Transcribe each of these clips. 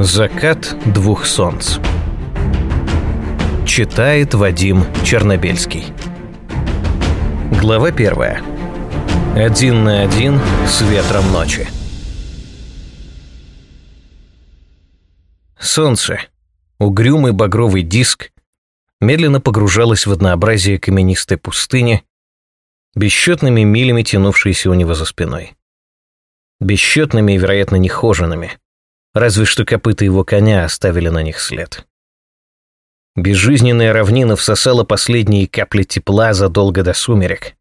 Закат двух солнц. Читает Вадим Чернобельский. Глава первая. Один на один с ветром ночи. Солнце, угрюмый багровый диск, медленно погружалось в однообразие каменистой пустыни, бесчетными милями тянувшиеся у него за спиной. Бесчетными и, вероятно, нехоженными – разве что копыта его коня оставили на них след. Безжизненная равнина всосала последние капли тепла задолго до сумерек,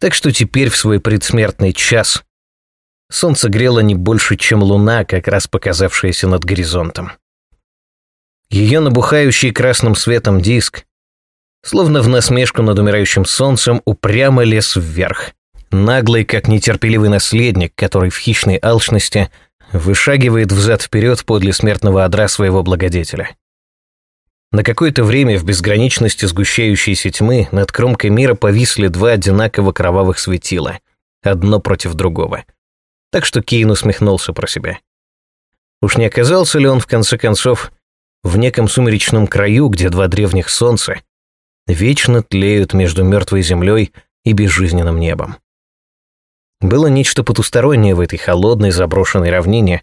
так что теперь в свой предсмертный час солнце грело не больше, чем луна, как раз показавшаяся над горизонтом. Ее набухающий красным светом диск, словно в насмешку над умирающим солнцем, упрямо лез вверх, наглый, как нетерпеливый наследник, который в хищной алчности – вышагивает взад-вперед подле смертного одра своего благодетеля. На какое-то время в безграничности сгущающейся тьмы над кромкой мира повисли два одинаково кровавых светила, одно против другого. Так что Кейн усмехнулся про себя. Уж не оказался ли он, в конце концов, в неком сумеречном краю, где два древних солнца вечно тлеют между мертвой землей и безжизненным небом? Было нечто потустороннее в этой холодной заброшенной равнине,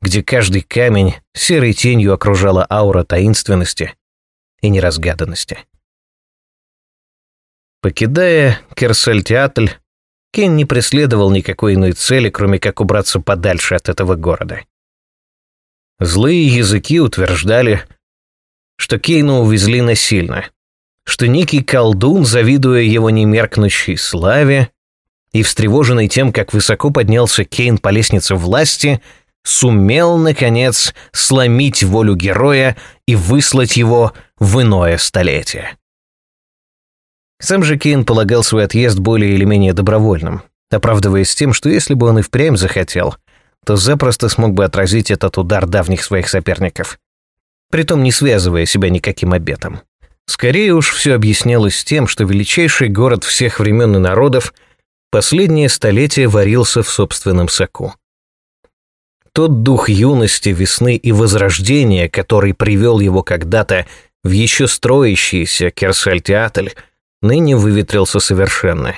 где каждый камень серой тенью окружала аура таинственности и неразгаданности. Покидая Керсальтеатль, Кен не преследовал никакой иной цели, кроме как убраться подальше от этого города. Злые языки утверждали, что Кейна увезли насильно, что некий колдун, завидуя его немеркнущей славе, и, встревоженный тем, как высоко поднялся Кейн по лестнице власти, сумел, наконец, сломить волю героя и выслать его в иное столетие. Сам же Кейн полагал свой отъезд более или менее добровольным, оправдываясь тем, что если бы он и впрямь захотел, то запросто смог бы отразить этот удар давних своих соперников, притом не связывая себя никаким обетом. Скорее уж все объяснялось тем, что величайший город всех времен и народов последнее столетие варился в собственном соку. Тот дух юности, весны и возрождения, который привел его когда-то в еще строящийся Керсальтеатль, ныне выветрился совершенно.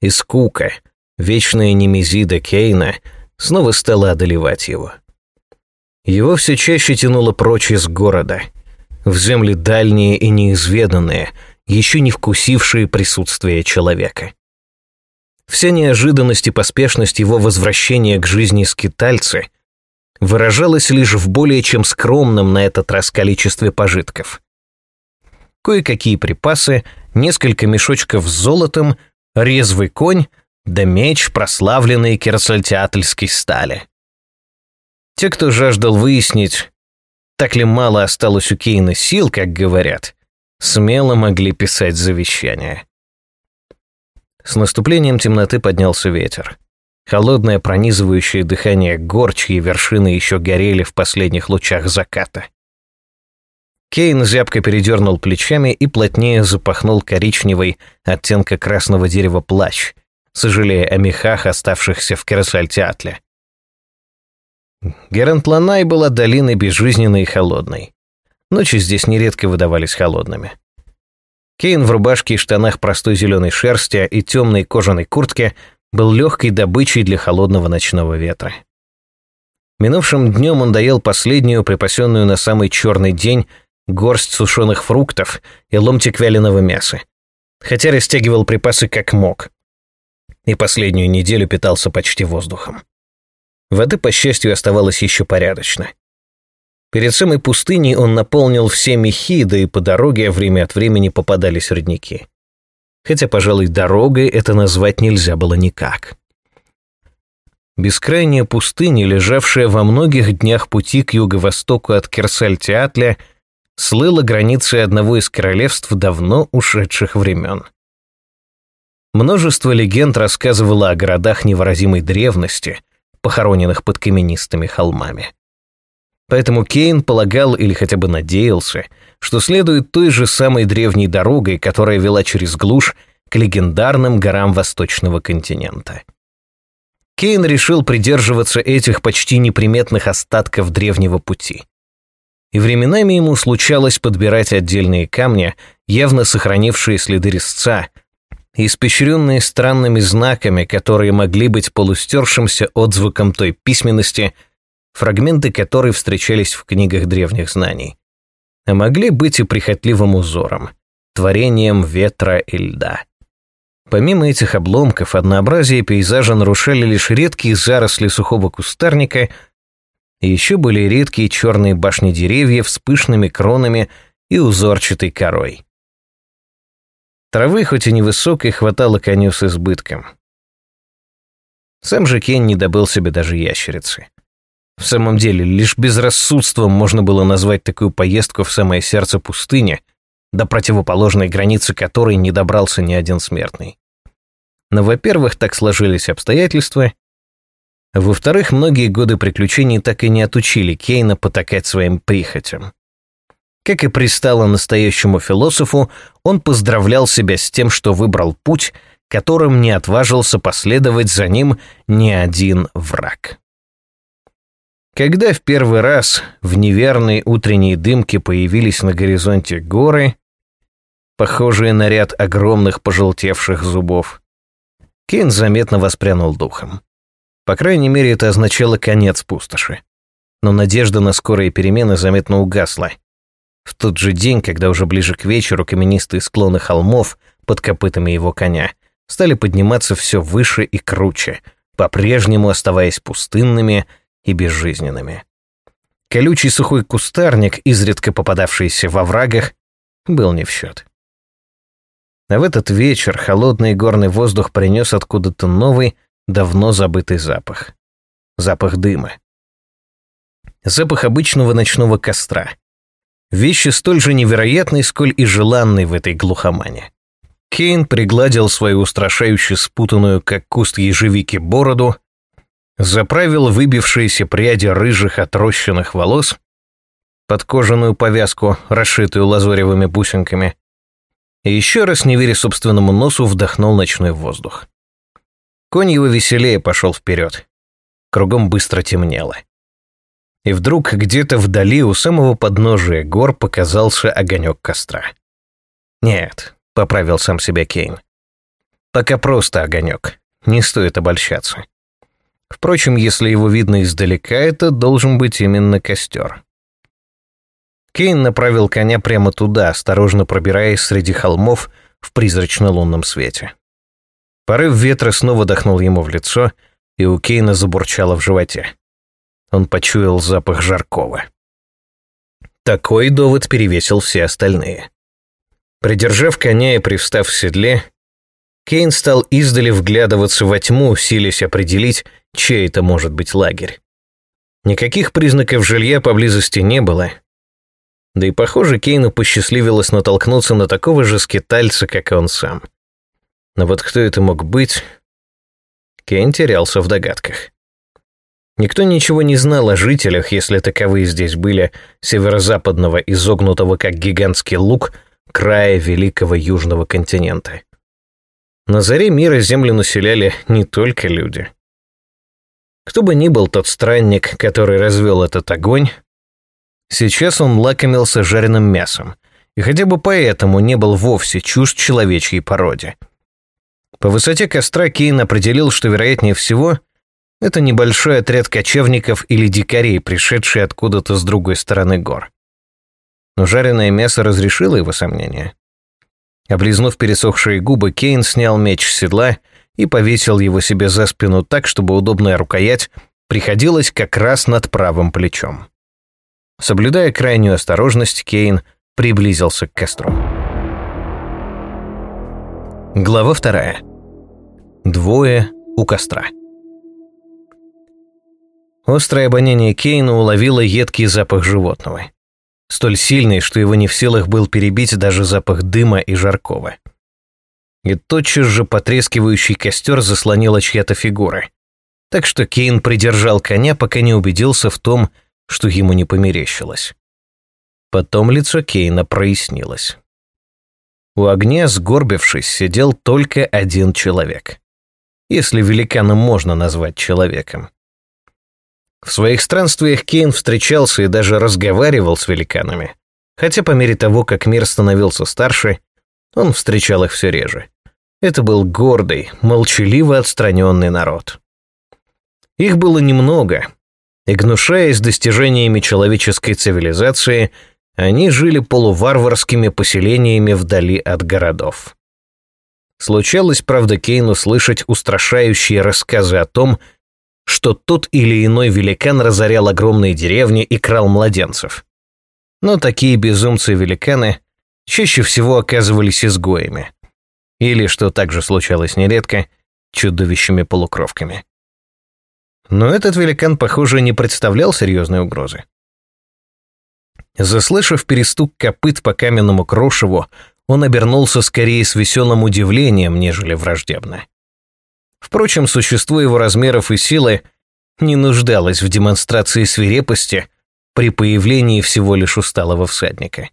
И скука, вечная немезида Кейна, снова стала одолевать его. Его все чаще тянуло прочь из города, в земли дальние и неизведанные, еще не вкусившие присутствие человека. Вся неожиданность и поспешность его возвращения к жизни скитальцы выражалась лишь в более чем скромном на этот раз количестве пожитков. Кое-какие припасы, несколько мешочков с золотом, резвый конь да меч, прославленной керсальтеатльской стали. Те, кто жаждал выяснить, так ли мало осталось у Кейна сил, как говорят, смело могли писать завещание. С наступлением темноты поднялся ветер. Холодное пронизывающее дыхание гор, чьи вершины еще горели в последних лучах заката. Кейн зябко передернул плечами и плотнее запахнул коричневый оттенка красного дерева плащ, сожалея о мехах, оставшихся в Керасальтеатле. Герантланай была долиной безжизненной и холодной. Ночи здесь нередко выдавались холодными. Кейн в рубашке и штанах простой зеленой шерсти и темной кожаной куртке был легкой добычей для холодного ночного ветра. Минувшим днем он доел последнюю, припасенную на самый черный день, горсть сушеных фруктов и ломтик вяленого мяса, хотя растягивал припасы как мог, и последнюю неделю питался почти воздухом. Воды, по счастью, оставалось еще порядочно. Перед самой пустыней он наполнил все мехи, да и по дороге время от времени попадались родники. Хотя, пожалуй, дорогой это назвать нельзя было никак. Бескрайняя пустыня, лежавшая во многих днях пути к юго-востоку от Керсальтеатля, слыла границей одного из королевств давно ушедших времен. Множество легенд рассказывало о городах невыразимой древности, похороненных под каменистыми холмами. Поэтому Кейн полагал или хотя бы надеялся, что следует той же самой древней дорогой, которая вела через глушь к легендарным горам восточного континента. Кейн решил придерживаться этих почти неприметных остатков древнего пути. И временами ему случалось подбирать отдельные камни, явно сохранившие следы резца, испещренные странными знаками, которые могли быть полустершимся отзвуком той письменности, фрагменты которой встречались в книгах древних знаний, а могли быть и прихотливым узором, творением ветра и льда. Помимо этих обломков, однообразие пейзажа нарушали лишь редкие заросли сухого кустарника и еще были редкие черные башни деревьев с пышными кронами и узорчатой корой. Травы, хоть и невысокой, хватало коню с избытком. Сам же Кен не добыл себе даже ящерицы. В самом деле, лишь безрассудством можно было назвать такую поездку в самое сердце пустыни, до противоположной границы которой не добрался ни один смертный. Но, во-первых, так сложились обстоятельства, во-вторых, многие годы приключений так и не отучили Кейна потакать своим прихотям. Как и пристало настоящему философу, он поздравлял себя с тем, что выбрал путь, которым не отважился последовать за ним ни один враг. Когда в первый раз в неверной утренней дымке появились на горизонте горы, похожие на ряд огромных пожелтевших зубов, Кейн заметно воспрянул духом. По крайней мере, это означало конец пустоши. Но надежда на скорые перемены заметно угасла. В тот же день, когда уже ближе к вечеру каменистые склоны холмов под копытами его коня стали подниматься все выше и круче, по-прежнему оставаясь пустынными, и безжизненными. Колючий сухой кустарник, изредка попадавшийся во врагах, был не в счет. А в этот вечер холодный горный воздух принес откуда-то новый, давно забытый запах. Запах дыма. Запах обычного ночного костра. Вещи столь же невероятной, сколь и желанной в этой глухомане. Кейн пригладил свою устрашающе спутанную, как куст ежевики, бороду заправил выбившиеся пряди рыжих отрощенных волос под кожаную повязку, расшитую лазуревыми бусинками, и еще раз, не веря собственному носу, вдохнул ночной воздух. Конь его веселее пошел вперед. Кругом быстро темнело. И вдруг где-то вдали у самого подножия гор показался огонек костра. «Нет», — поправил сам себя Кейн, — «пока просто огонек, не стоит обольщаться». Впрочем, если его видно издалека, это должен быть именно костер. Кейн направил коня прямо туда, осторожно пробираясь среди холмов в призрачно-лунном свете. Порыв ветра снова дохнул ему в лицо, и у Кейна забурчало в животе. Он почуял запах жаркого. Такой довод перевесил все остальные. Придержав коня и привстав в седле, Кейн стал издали вглядываться во тьму, силясь определить, чей это может быть лагерь. Никаких признаков жилья поблизости не было. Да и, похоже, Кейну посчастливилось натолкнуться на такого же скитальца, как и он сам. Но вот кто это мог быть? Кейн терялся в догадках. Никто ничего не знал о жителях, если таковые здесь были, северо-западного, изогнутого как гигантский лук, края великого южного континента. На заре мира землю населяли не только люди. Кто бы ни был тот странник, который развел этот огонь, сейчас он лакомился жареным мясом, и хотя бы поэтому не был вовсе чужд человечьей породе. По высоте костра Кейн определил, что, вероятнее всего, это небольшой отряд кочевников или дикарей, пришедшие откуда-то с другой стороны гор. Но жареное мясо разрешило его сомнения. Облизнув пересохшие губы, Кейн снял меч с седла и повесил его себе за спину так, чтобы удобная рукоять приходилась как раз над правым плечом. Соблюдая крайнюю осторожность, Кейн приблизился к костру. Глава вторая. Двое у костра. Острое обоняние Кейна уловило едкий запах животного. Столь сильный, что его не в силах был перебить даже запах дыма и жаркого и тотчас же потрескивающий костер заслонила чья-то фигура. Так что Кейн придержал коня, пока не убедился в том, что ему не померещилось. Потом лицо Кейна прояснилось. У огня, сгорбившись, сидел только один человек. Если великана можно назвать человеком. В своих странствиях Кейн встречался и даже разговаривал с великанами, хотя по мере того, как мир становился старше, он встречал их все реже. Это был гордый, молчаливо отстраненный народ. Их было немного, и, гнушаясь достижениями человеческой цивилизации, они жили полуварварскими поселениями вдали от городов. Случалось, правда, Кейну слышать устрашающие рассказы о том, что тот или иной великан разорял огромные деревни и крал младенцев. Но такие безумцы-великаны чаще всего оказывались изгоями или, что также случалось нередко, чудовищами-полукровками. Но этот великан, похоже, не представлял серьезной угрозы. Заслышав перестук копыт по каменному крошеву, он обернулся скорее с веселым удивлением, нежели враждебно. Впрочем, существо его размеров и силы не нуждалось в демонстрации свирепости при появлении всего лишь усталого всадника.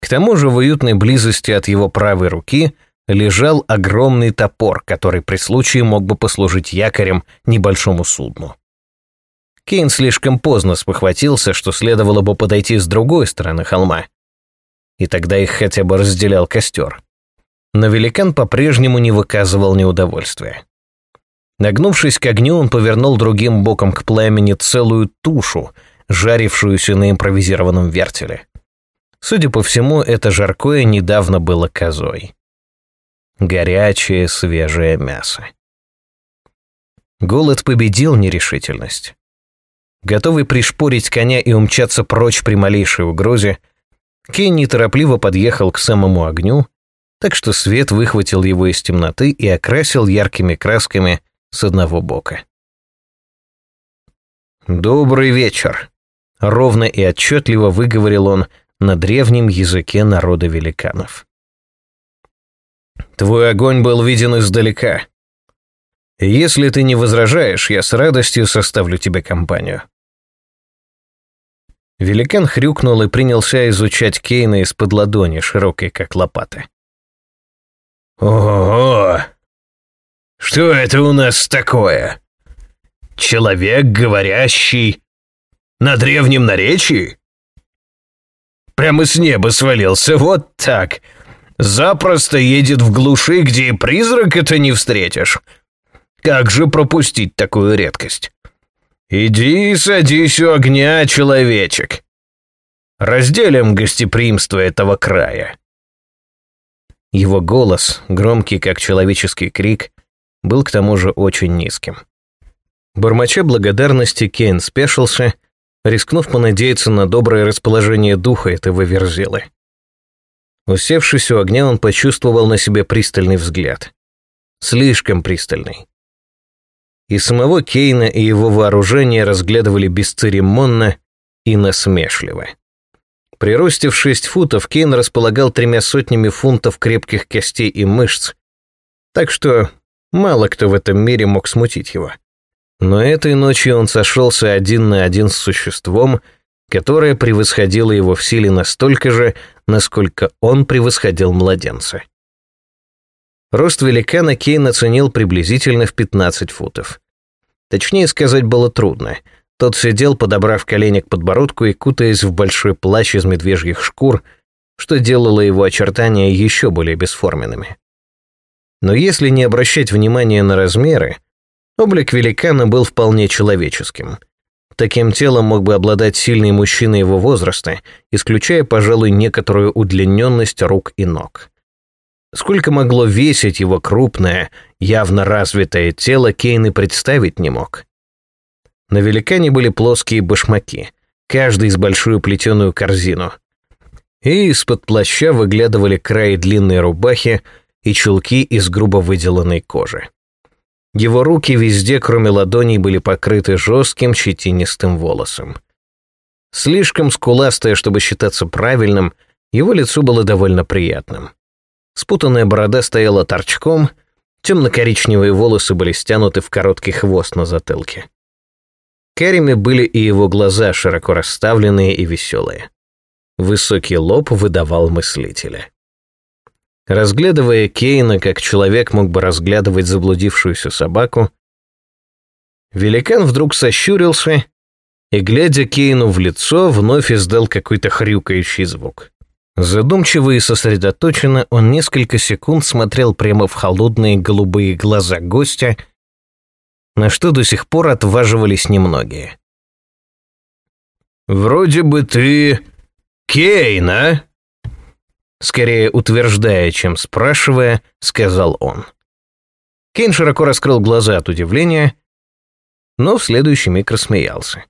К тому же в уютной близости от его правой руки лежал огромный топор, который при случае мог бы послужить якорем небольшому судну. Кейн слишком поздно спохватился, что следовало бы подойти с другой стороны холма. И тогда их хотя бы разделял костер. Но великан по-прежнему не выказывал неудовольствия. Нагнувшись к огню, он повернул другим боком к пламени целую тушу, жарившуюся на импровизированном вертеле. Судя по всему, это жаркое недавно было козой горячее свежее мясо. Голод победил нерешительность. Готовый пришпорить коня и умчаться прочь при малейшей угрозе, Кенни торопливо подъехал к самому огню, так что свет выхватил его из темноты и окрасил яркими красками с одного бока. «Добрый вечер», — ровно и отчетливо выговорил он на древнем языке народа великанов. Твой огонь был виден издалека. Если ты не возражаешь, я с радостью составлю тебе компанию». Великан хрюкнул и принялся изучать Кейна из-под ладони, широкой как лопаты. «Ого! Что это у нас такое? Человек, говорящий на древнем наречии? Прямо с неба свалился, вот так!» запросто едет в глуши, где и призрак это не встретишь. Как же пропустить такую редкость? Иди садись у огня, человечек. Разделим гостеприимство этого края. Его голос, громкий как человеческий крик, был к тому же очень низким. Бормоча благодарности, Кейн спешился, рискнув понадеяться на доброе расположение духа этого верзилы. Усевшись у огня, он почувствовал на себе пристальный взгляд. Слишком пристальный. И самого Кейна, и его вооружение разглядывали бесцеремонно и насмешливо. При росте в шесть футов Кейн располагал тремя сотнями фунтов крепких костей и мышц, так что мало кто в этом мире мог смутить его. Но этой ночью он сошелся один на один с существом, которая превосходила его в силе настолько же, насколько он превосходил младенца. Рост великана Кейн оценил приблизительно в 15 футов. Точнее сказать было трудно. Тот сидел, подобрав колени к подбородку и кутаясь в большой плащ из медвежьих шкур, что делало его очертания еще более бесформенными. Но если не обращать внимания на размеры, облик великана был вполне человеческим – Таким телом мог бы обладать сильный мужчина его возраста, исключая, пожалуй, некоторую удлиненность рук и ног. Сколько могло весить его крупное, явно развитое тело, Кейн и представить не мог. На великане были плоские башмаки, каждый с большую плетеную корзину. И из-под плаща выглядывали краи длинной рубахи и чулки из грубо выделанной кожи. Его руки везде, кроме ладоней, были покрыты жестким щетинистым волосом. Слишком скуластое, чтобы считаться правильным, его лицо было довольно приятным. Спутанная борода стояла торчком, темно-коричневые волосы были стянуты в короткий хвост на затылке. Кэрими были и его глаза, широко расставленные и веселые. Высокий лоб выдавал мыслителя. Разглядывая Кейна, как человек мог бы разглядывать заблудившуюся собаку, великан вдруг сощурился и, глядя Кейну в лицо, вновь издал какой-то хрюкающий звук. Задумчиво и сосредоточенно он несколько секунд смотрел прямо в холодные голубые глаза гостя, на что до сих пор отваживались немногие. «Вроде бы ты Кейна скорее утверждая, чем спрашивая, сказал он. Кейн широко раскрыл глаза от удивления, но в следующий миг рассмеялся.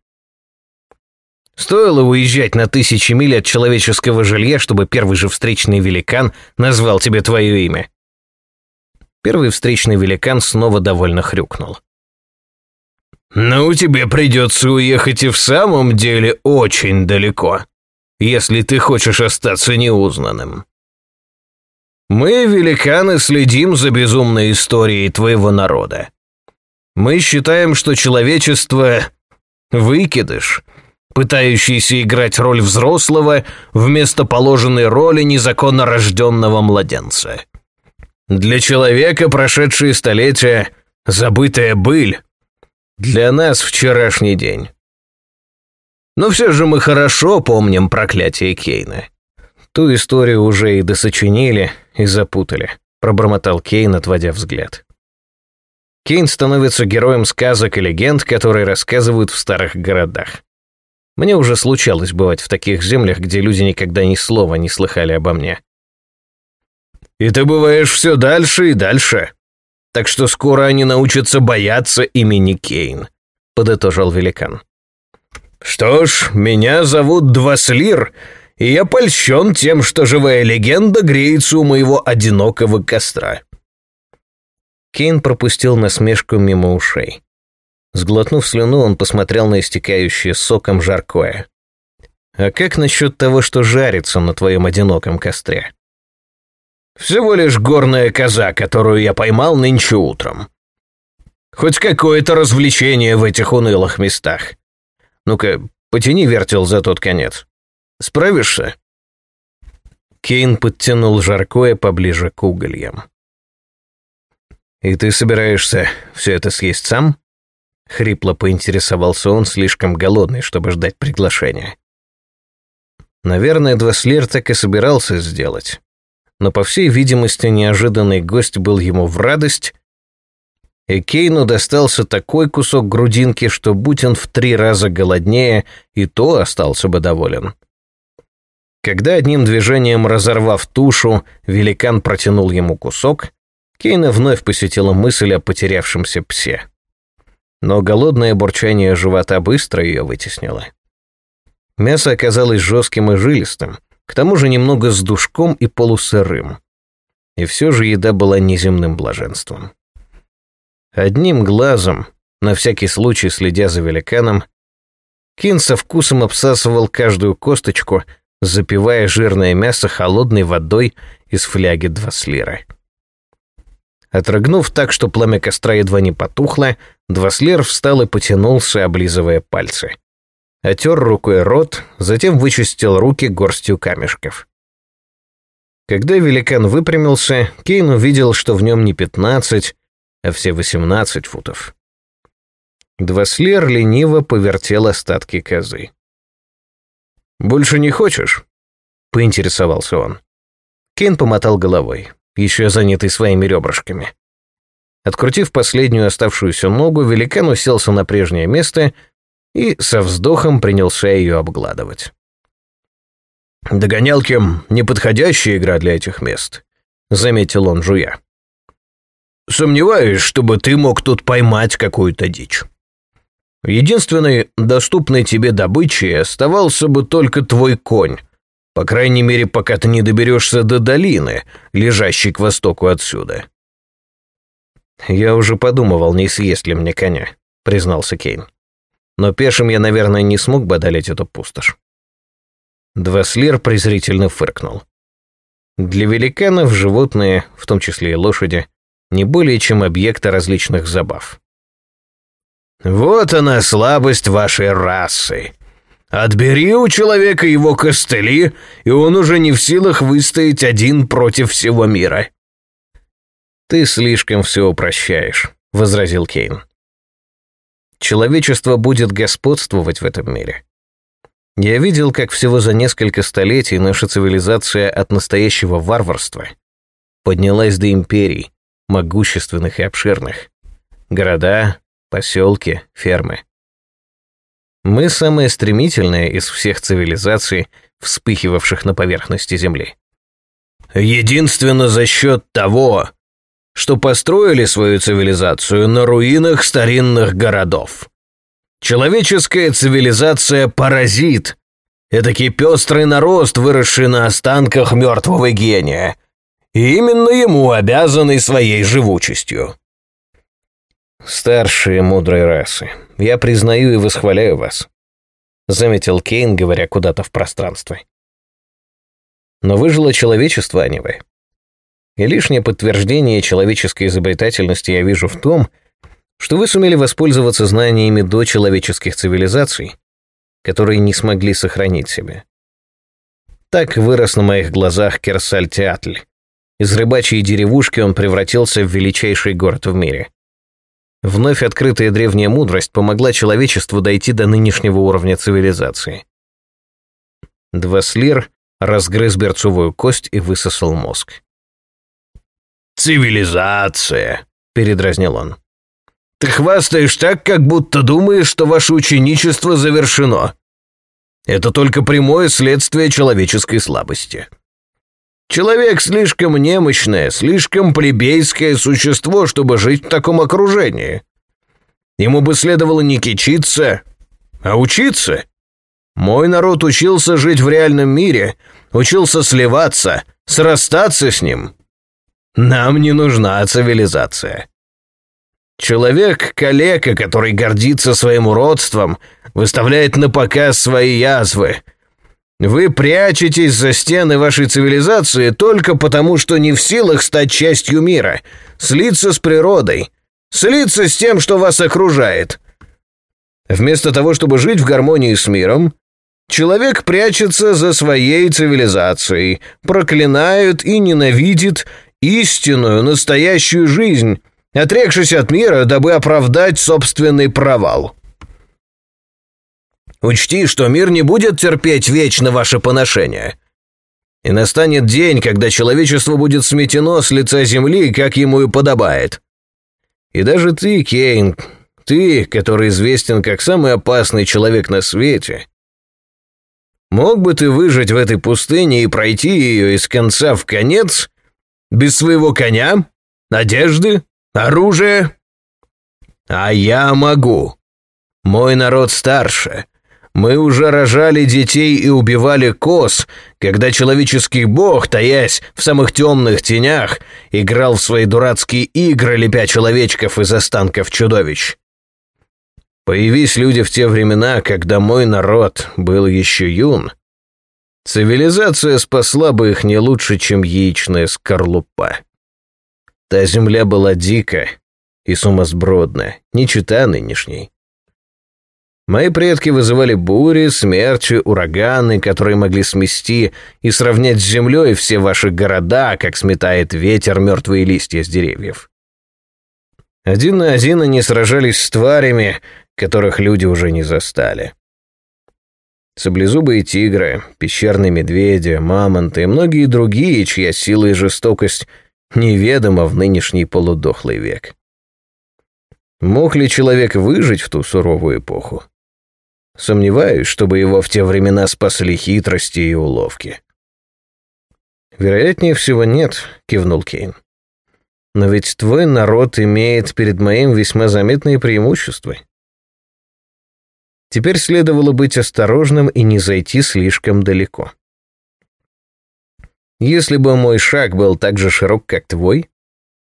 Стоило уезжать на тысячи миль от человеческого жилья, чтобы первый же встречный великан назвал тебе твое имя. Первый встречный великан снова довольно хрюкнул. «Ну, тебе придется уехать и в самом деле очень далеко», если ты хочешь остаться неузнанным. Мы, великаны, следим за безумной историей твоего народа. Мы считаем, что человечество — выкидыш, пытающийся играть роль взрослого вместо положенной роли незаконно рожденного младенца. Для человека прошедшие столетия — забытая быль. Для нас вчерашний день. Но все же мы хорошо помним проклятие Кейна. Ту историю уже и досочинили, и запутали, пробормотал Кейн, отводя взгляд. Кейн становится героем сказок и легенд, которые рассказывают в старых городах. Мне уже случалось бывать в таких землях, где люди никогда ни слова не слыхали обо мне. И ты бываешь все дальше и дальше. Так что скоро они научатся бояться имени Кейн, подытожил великан. Что ж, меня зовут Дваслир, и я польщен тем, что живая легенда греется у моего одинокого костра. Кейн пропустил насмешку мимо ушей. Сглотнув слюну, он посмотрел на истекающее соком жаркое. «А как насчет того, что жарится на твоем одиноком костре?» «Всего лишь горная коза, которую я поймал нынче утром. Хоть какое-то развлечение в этих унылых местах. Ну-ка, потяни вертел за тот конец. Справишься?» Кейн подтянул жаркое поближе к угольям. «И ты собираешься все это съесть сам?» Хрипло поинтересовался он, слишком голодный, чтобы ждать приглашения. Наверное, Дваслер так и собирался сделать. Но, по всей видимости, неожиданный гость был ему в радость, Экейну достался такой кусок грудинки, что будь он в три раза голоднее, и то остался бы доволен. Когда одним движением разорвав тушу, великан протянул ему кусок, Кейна вновь посетила мысль о потерявшемся псе. Но голодное бурчание живота быстро ее вытеснило. Мясо оказалось жестким и жилистым, к тому же немного с душком и полусырым. И все же еда была неземным блаженством. Одним глазом, на всякий случай следя за великаном, Кин со вкусом обсасывал каждую косточку, запивая жирное мясо холодной водой из фляги Дваслира. Отрыгнув так, что пламя костра едва не потухло, Дваслир встал и потянулся, облизывая пальцы. Отер рукой рот, затем вычистил руки горстью камешков. Когда великан выпрямился, Кейн увидел, что в нем не пятнадцать, а все 18 футов. Дваслер лениво повертел остатки козы. «Больше не хочешь?» — поинтересовался он. Кен помотал головой, еще занятый своими ребрышками. Открутив последнюю оставшуюся ногу, великан уселся на прежнее место и со вздохом принялся ее обгладывать. «Догонялки — неподходящая игра для этих мест», — заметил он, жуя. Сомневаюсь, чтобы ты мог тут поймать какую-то дичь. Единственной доступной тебе добычей оставался бы только твой конь, по крайней мере, пока ты не доберешься до долины, лежащей к востоку отсюда. Я уже подумывал, не съесть ли мне коня, признался Кейн. Но пешим я, наверное, не смог бы одолеть эту пустошь. Дваслир презрительно фыркнул. Для великанов животные, в том числе и лошади, не более чем объекта различных забав. «Вот она слабость вашей расы. Отбери у человека его костыли, и он уже не в силах выстоять один против всего мира». «Ты слишком все упрощаешь», — возразил Кейн. «Человечество будет господствовать в этом мире. Я видел, как всего за несколько столетий наша цивилизация от настоящего варварства поднялась до империй, могущественных и обширных. Города, поселки, фермы. Мы самая стремительная из всех цивилизаций, вспыхивавших на поверхности Земли. Единственно за счет того, что построили свою цивилизацию на руинах старинных городов. Человеческая цивилизация – паразит, эдакий пестрый нарост, выросший на останках мертвого гения – и именно ему обязаны своей живучестью. Старшие мудрой расы, я признаю и восхваляю вас, заметил Кейн, говоря куда-то в пространстве. Но выжило человечество, а не вы. И лишнее подтверждение человеческой изобретательности я вижу в том, что вы сумели воспользоваться знаниями до человеческих цивилизаций, которые не смогли сохранить себя. Так вырос на моих глазах Керсаль Театль, из рыбачьей деревушки он превратился в величайший город в мире. Вновь открытая древняя мудрость помогла человечеству дойти до нынешнего уровня цивилизации. Дваслир разгрыз берцовую кость и высосал мозг. «Цивилизация!» — передразнил он. «Ты хвастаешь так, как будто думаешь, что ваше ученичество завершено. Это только прямое следствие человеческой слабости». Человек слишком немощное, слишком плебейское существо, чтобы жить в таком окружении. Ему бы следовало не кичиться, а учиться. Мой народ учился жить в реальном мире, учился сливаться, срастаться с ним. Нам не нужна цивилизация. Человек, коллега, который гордится своим уродством, выставляет на показ свои язвы, вы прячетесь за стены вашей цивилизации только потому, что не в силах стать частью мира, слиться с природой, слиться с тем, что вас окружает. Вместо того, чтобы жить в гармонии с миром, человек прячется за своей цивилизацией, проклинает и ненавидит истинную, настоящую жизнь, отрекшись от мира, дабы оправдать собственный провал. Учти, что мир не будет терпеть вечно ваше поношение. И настанет день, когда человечество будет сметено с лица земли, как ему и подобает. И даже ты, Кейн, ты, который известен как самый опасный человек на свете, мог бы ты выжить в этой пустыне и пройти ее из конца в конец без своего коня, надежды, оружия? А я могу. Мой народ старше. Мы уже рожали детей и убивали коз, когда человеческий бог, таясь в самых темных тенях, играл в свои дурацкие игры, лепя человечков из останков чудовищ. Появись люди в те времена, когда мой народ был еще юн. Цивилизация спасла бы их не лучше, чем яичная скорлупа. Та земля была дика и сумасбродна, не чита нынешней. Мои предки вызывали бури, смерчи, ураганы, которые могли смести и сравнять с землей все ваши города, как сметает ветер мертвые листья с деревьев. Один на один они сражались с тварями, которых люди уже не застали. Саблезубые тигры, пещерные медведи, мамонты и многие другие, чья сила и жестокость неведома в нынешний полудохлый век. Мог ли человек выжить в ту суровую эпоху? Сомневаюсь, чтобы его в те времена спасли хитрости и уловки. «Вероятнее всего нет», — кивнул Кейн. «Но ведь твой народ имеет перед моим весьма заметные преимущества». Теперь следовало быть осторожным и не зайти слишком далеко. Если бы мой шаг был так же широк, как твой,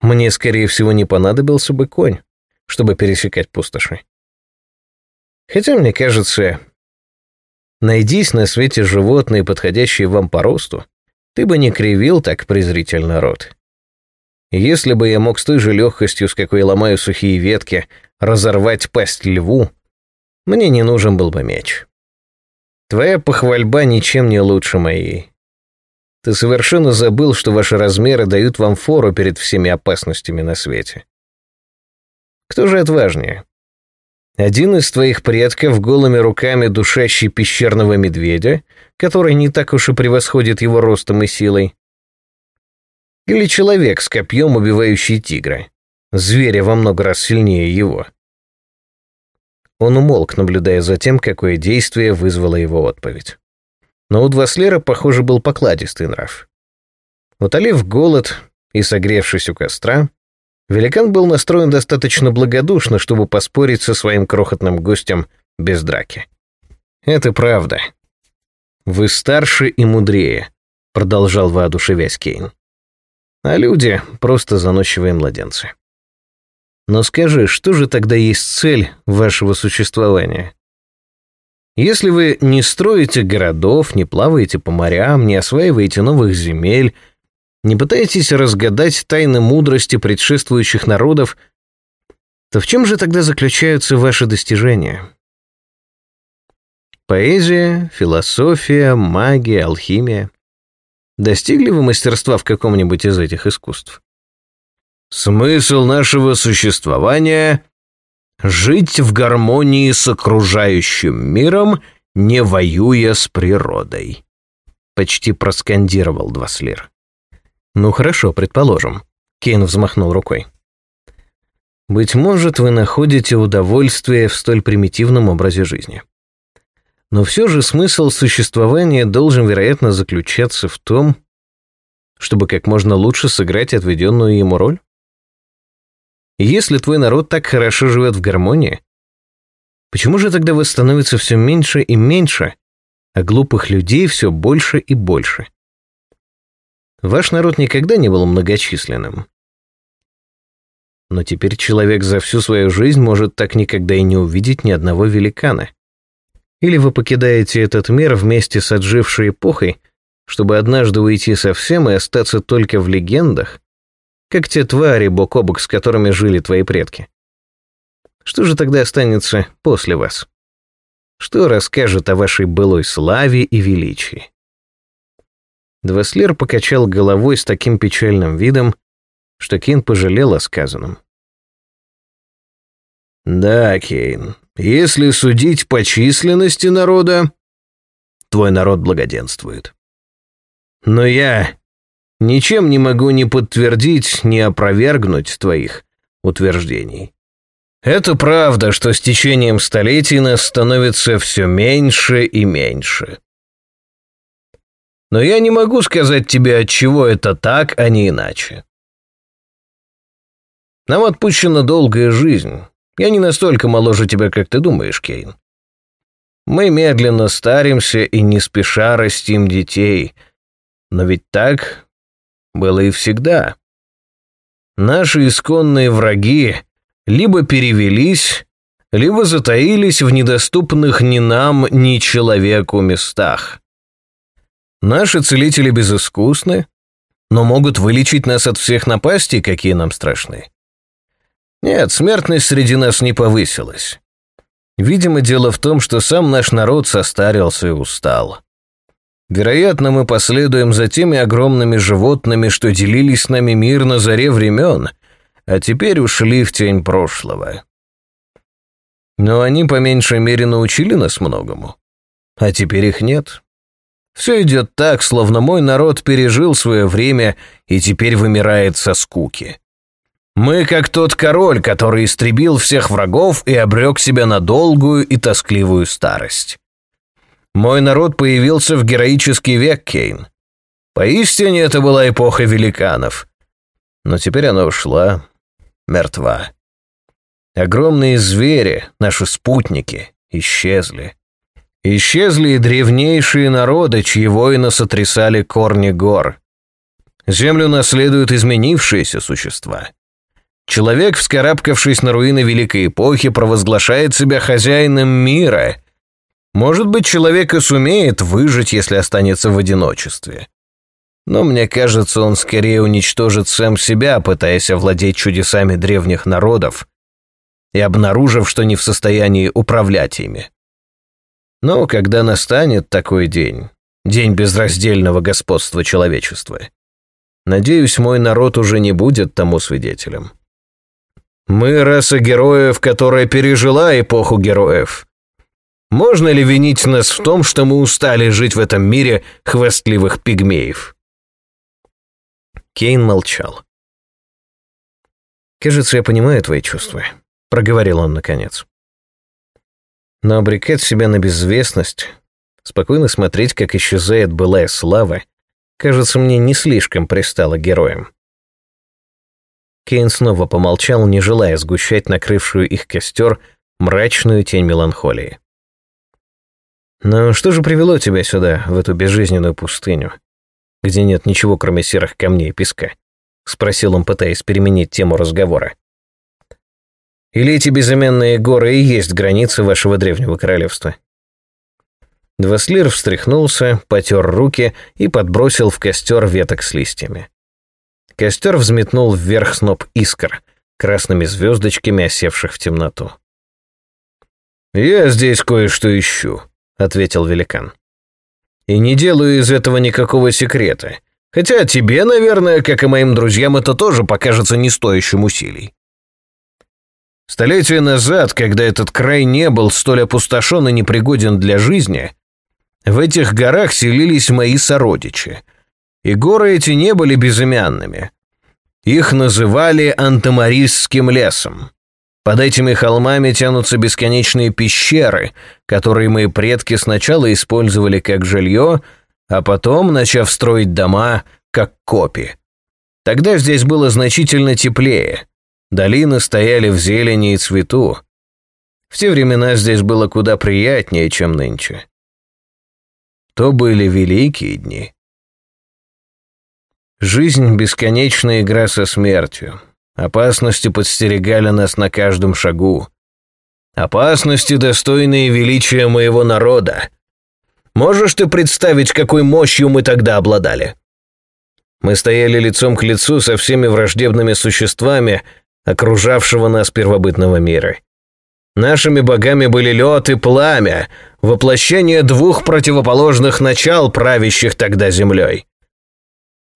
мне, скорее всего, не понадобился бы конь, чтобы пересекать пустоши. Хотя, мне кажется, найдись на свете животные, подходящие вам по росту, ты бы не кривил так презрительно рот. Если бы я мог с той же легкостью, с какой ломаю сухие ветки, разорвать пасть льву, мне не нужен был бы меч. Твоя похвальба ничем не лучше моей. Ты совершенно забыл, что ваши размеры дают вам фору перед всеми опасностями на свете. Кто же отважнее? Один из твоих предков голыми руками душащий пещерного медведя, который не так уж и превосходит его ростом и силой. Или человек с копьем, убивающий тигра, зверя во много раз сильнее его. Он умолк, наблюдая за тем, какое действие вызвало его отповедь. Но у Дваслера, похоже, был покладистый нрав. Утолив голод и согревшись у костра, Великан был настроен достаточно благодушно, чтобы поспорить со своим крохотным гостем без драки. «Это правда. Вы старше и мудрее», — продолжал воодушевясь Кейн. «А люди — просто заносчивые младенцы». «Но скажи, что же тогда есть цель вашего существования?» «Если вы не строите городов, не плаваете по морям, не осваиваете новых земель, не пытаетесь разгадать тайны мудрости предшествующих народов, то в чем же тогда заключаются ваши достижения? Поэзия, философия, магия, алхимия. Достигли вы мастерства в каком-нибудь из этих искусств? Смысл нашего существования — жить в гармонии с окружающим миром, не воюя с природой. Почти проскандировал Дваслир. Ну хорошо, предположим. Кейн взмахнул рукой. Быть может, вы находите удовольствие в столь примитивном образе жизни. Но все же смысл существования должен, вероятно, заключаться в том, чтобы как можно лучше сыграть отведенную ему роль. Если твой народ так хорошо живет в гармонии, почему же тогда вы становится все меньше и меньше, а глупых людей все больше и больше? Ваш народ никогда не был многочисленным. Но теперь человек за всю свою жизнь может так никогда и не увидеть ни одного великана. Или вы покидаете этот мир вместе с отжившей эпохой, чтобы однажды уйти совсем и остаться только в легендах, как те твари бок о бок, с которыми жили твои предки. Что же тогда останется после вас? Что расскажет о вашей былой славе и величии? Двеслер покачал головой с таким печальным видом, что Кейн пожалел о сказанном. «Да, Кейн, если судить по численности народа, твой народ благоденствует. Но я ничем не могу ни подтвердить, ни опровергнуть твоих утверждений. Это правда, что с течением столетий нас становится все меньше и меньше но я не могу сказать тебе, отчего это так, а не иначе. Нам отпущена долгая жизнь. Я не настолько моложе тебя, как ты думаешь, Кейн. Мы медленно старимся и не спеша растим детей. Но ведь так было и всегда. Наши исконные враги либо перевелись, либо затаились в недоступных ни нам, ни человеку местах. Наши целители безыскусны, но могут вылечить нас от всех напастей, какие нам страшны. Нет, смертность среди нас не повысилась. Видимо, дело в том, что сам наш народ состарился и устал. Вероятно, мы последуем за теми огромными животными, что делились с нами мир на заре времен, а теперь ушли в тень прошлого. Но они, по меньшей мере, научили нас многому. А теперь их нет. Все идет так, словно мой народ пережил свое время и теперь вымирает со скуки. Мы как тот король, который истребил всех врагов и обрек себя на долгую и тоскливую старость. Мой народ появился в героический век, Кейн. Поистине это была эпоха великанов. Но теперь она ушла, мертва. Огромные звери, наши спутники, исчезли. Исчезли и древнейшие народы, чьи воины сотрясали корни гор. Землю наследуют изменившиеся существа. Человек, вскарабкавшись на руины Великой Эпохи, провозглашает себя хозяином мира. Может быть, человек и сумеет выжить, если останется в одиночестве. Но мне кажется, он скорее уничтожит сам себя, пытаясь овладеть чудесами древних народов и обнаружив, что не в состоянии управлять ими. Но когда настанет такой день, день безраздельного господства человечества, надеюсь, мой народ уже не будет тому свидетелем. Мы раса героев, которая пережила эпоху героев. Можно ли винить нас в том, что мы устали жить в этом мире хвастливых пигмеев? Кейн молчал. «Кажется, я понимаю твои чувства», — проговорил он наконец. Но обрекать себя на безвестность, спокойно смотреть, как исчезает былая слава, кажется мне не слишком пристало героям. Кейн снова помолчал, не желая сгущать накрывшую их костер мрачную тень меланхолии. «Но что же привело тебя сюда, в эту безжизненную пустыню, где нет ничего, кроме серых камней и песка?» — спросил он, пытаясь переменить тему разговора. Или эти безымянные горы и есть границы вашего древнего королевства? Дваслир встряхнулся, потер руки и подбросил в костер веток с листьями. Костер взметнул вверх сноп искр, красными звездочками осевших в темноту. «Я здесь кое-что ищу», — ответил великан. «И не делаю из этого никакого секрета. Хотя тебе, наверное, как и моим друзьям, это тоже покажется не стоящим усилий. Столетия назад, когда этот край не был столь опустошен и непригоден для жизни, в этих горах селились мои сородичи. И горы эти не были безымянными. Их называли Антамарисским лесом. Под этими холмами тянутся бесконечные пещеры, которые мои предки сначала использовали как жилье, а потом, начав строить дома, как копи. Тогда здесь было значительно теплее – Долины стояли в зелени и цвету. В те времена здесь было куда приятнее, чем нынче. То были великие дни. Жизнь — бесконечная игра со смертью. Опасности подстерегали нас на каждом шагу. Опасности, достойные величия моего народа. Можешь ты представить, какой мощью мы тогда обладали? Мы стояли лицом к лицу со всеми враждебными существами — окружавшего нас первобытного мира. Нашими богами были лед и пламя, воплощение двух противоположных начал, правящих тогда землей.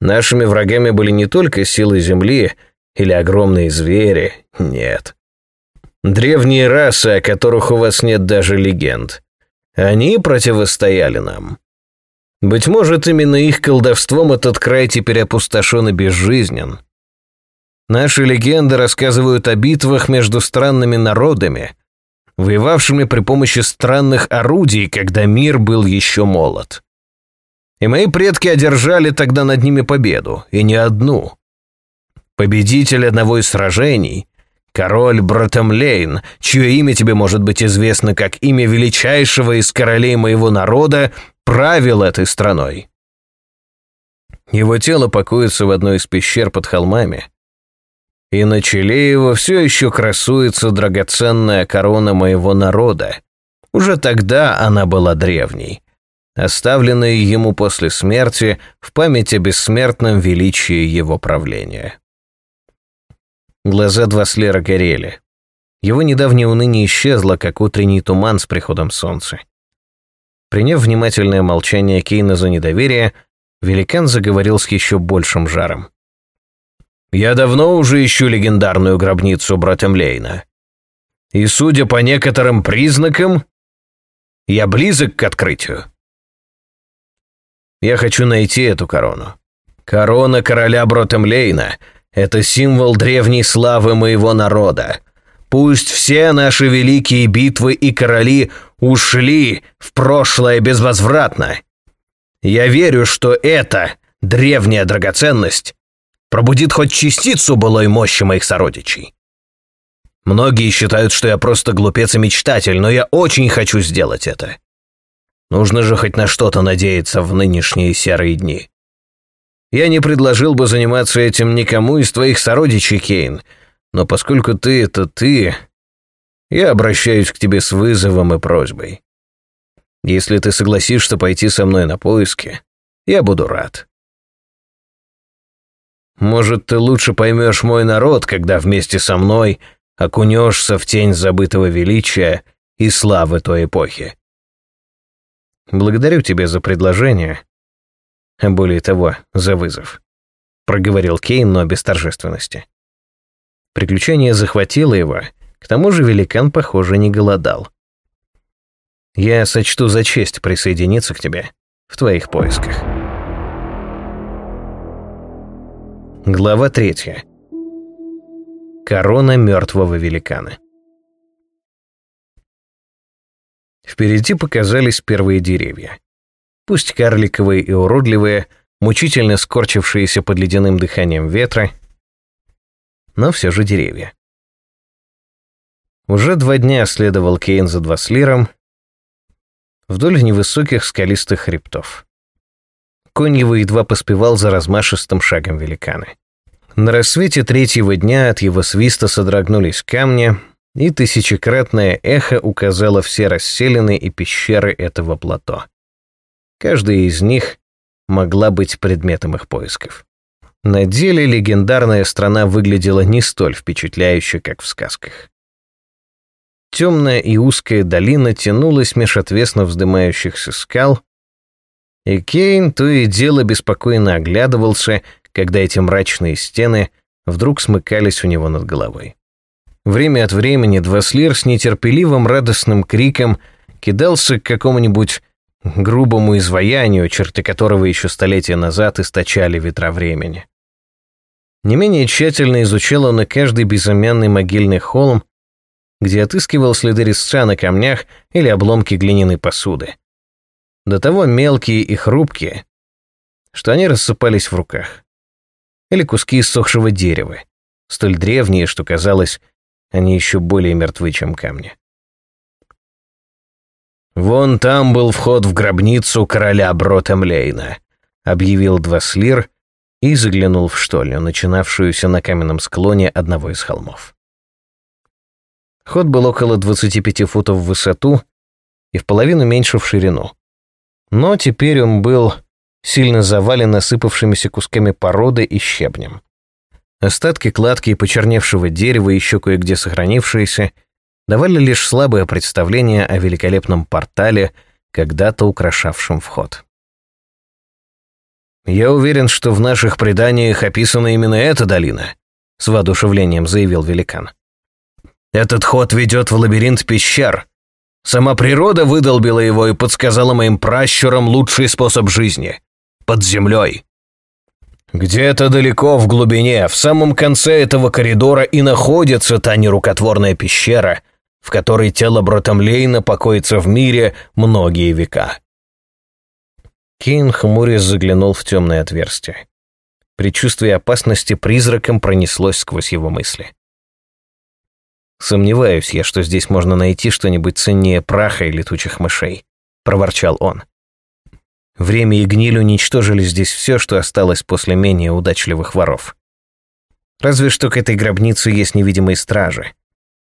Нашими врагами были не только силы земли или огромные звери, нет. Древние расы, о которых у вас нет даже легенд. Они противостояли нам. Быть может, именно их колдовством этот край теперь опустошен и безжизнен. Наши легенды рассказывают о битвах между странными народами, воевавшими при помощи странных орудий, когда мир был еще молод. И мои предки одержали тогда над ними победу, и не одну. Победитель одного из сражений, король Братемлейн, чье имя тебе может быть известно как имя величайшего из королей моего народа, правил этой страной. Его тело покоится в одной из пещер под холмами, и на челе его все еще красуется драгоценная корона моего народа. Уже тогда она была древней, оставленная ему после смерти в память о бессмертном величии его правления. Глаза Дваслера горели. Его недавнее уныние исчезло, как утренний туман с приходом солнца. Приняв внимательное молчание Кейна за недоверие, великан заговорил с еще большим жаром. Я давно уже ищу легендарную гробницу Братемлейна. И, судя по некоторым признакам, я близок к открытию. Я хочу найти эту корону. Корона короля Бротемлейна — это символ древней славы моего народа. Пусть все наши великие битвы и короли ушли в прошлое безвозвратно. Я верю, что эта древняя драгоценность пробудит хоть частицу былой мощи моих сородичей. Многие считают, что я просто глупец и мечтатель, но я очень хочу сделать это. Нужно же хоть на что-то надеяться в нынешние серые дни. Я не предложил бы заниматься этим никому из твоих сородичей, Кейн, но поскольку ты — это ты, я обращаюсь к тебе с вызовом и просьбой. Если ты согласишься пойти со мной на поиски, я буду рад. Может, ты лучше поймешь мой народ, когда вместе со мной окунешься в тень забытого величия и славы той эпохи. Благодарю тебя за предложение, а более того, за вызов, проговорил Кейн, но без торжественности. Приключение захватило его, к тому же великан, похоже, не голодал. Я сочту за честь присоединиться к тебе в твоих поисках. Глава 3. Корона мертвого великана. Впереди показались первые деревья. Пусть карликовые и уродливые, мучительно скорчившиеся под ледяным дыханием ветра, но все же деревья. Уже два дня следовал Кейн за Дваслиром вдоль невысоких скалистых хребтов. Коньева едва поспевал за размашистым шагом великаны. На рассвете третьего дня от его свиста содрогнулись камни, и тысячекратное эхо указало все расселины и пещеры этого плато. Каждая из них могла быть предметом их поисков. На деле легендарная страна выглядела не столь впечатляюще, как в сказках. Темная и узкая долина тянулась меж отвесно вздымающихся скал, и Кейн то и дело беспокойно оглядывался, когда эти мрачные стены вдруг смыкались у него над головой. Время от времени Дваслир с нетерпеливым радостным криком кидался к какому-нибудь грубому изваянию, черты которого еще столетия назад источали ветра времени. Не менее тщательно изучал он и каждый безымянный могильный холм, где отыскивал следы резца на камнях или обломки глиняной посуды до того мелкие и хрупкие, что они рассыпались в руках. Или куски иссохшего дерева, столь древние, что казалось, они еще более мертвы, чем камни. «Вон там был вход в гробницу короля Брота Бротемлейна», — объявил Дваслир и заглянул в штольню, начинавшуюся на каменном склоне одного из холмов. Ход был около 25 футов в высоту и в половину меньше в ширину но теперь он был сильно завален насыпавшимися кусками породы и щебнем. Остатки кладки и почерневшего дерева, еще кое-где сохранившиеся, давали лишь слабое представление о великолепном портале, когда-то украшавшем вход. «Я уверен, что в наших преданиях описана именно эта долина», — с воодушевлением заявил великан. «Этот ход ведет в лабиринт пещер, Сама природа выдолбила его и подсказала моим пращурам лучший способ жизни — под землей. Где-то далеко в глубине, в самом конце этого коридора и находится та нерукотворная пещера, в которой тело Братомлейна покоится в мире многие века. Кейн хмурясь заглянул в темное отверстие. Причувствие опасности призраком пронеслось сквозь его мысли. «Сомневаюсь я, что здесь можно найти что-нибудь ценнее праха и летучих мышей», — проворчал он. Время и гниль уничтожили здесь все, что осталось после менее удачливых воров. Разве что к этой гробнице есть невидимые стражи.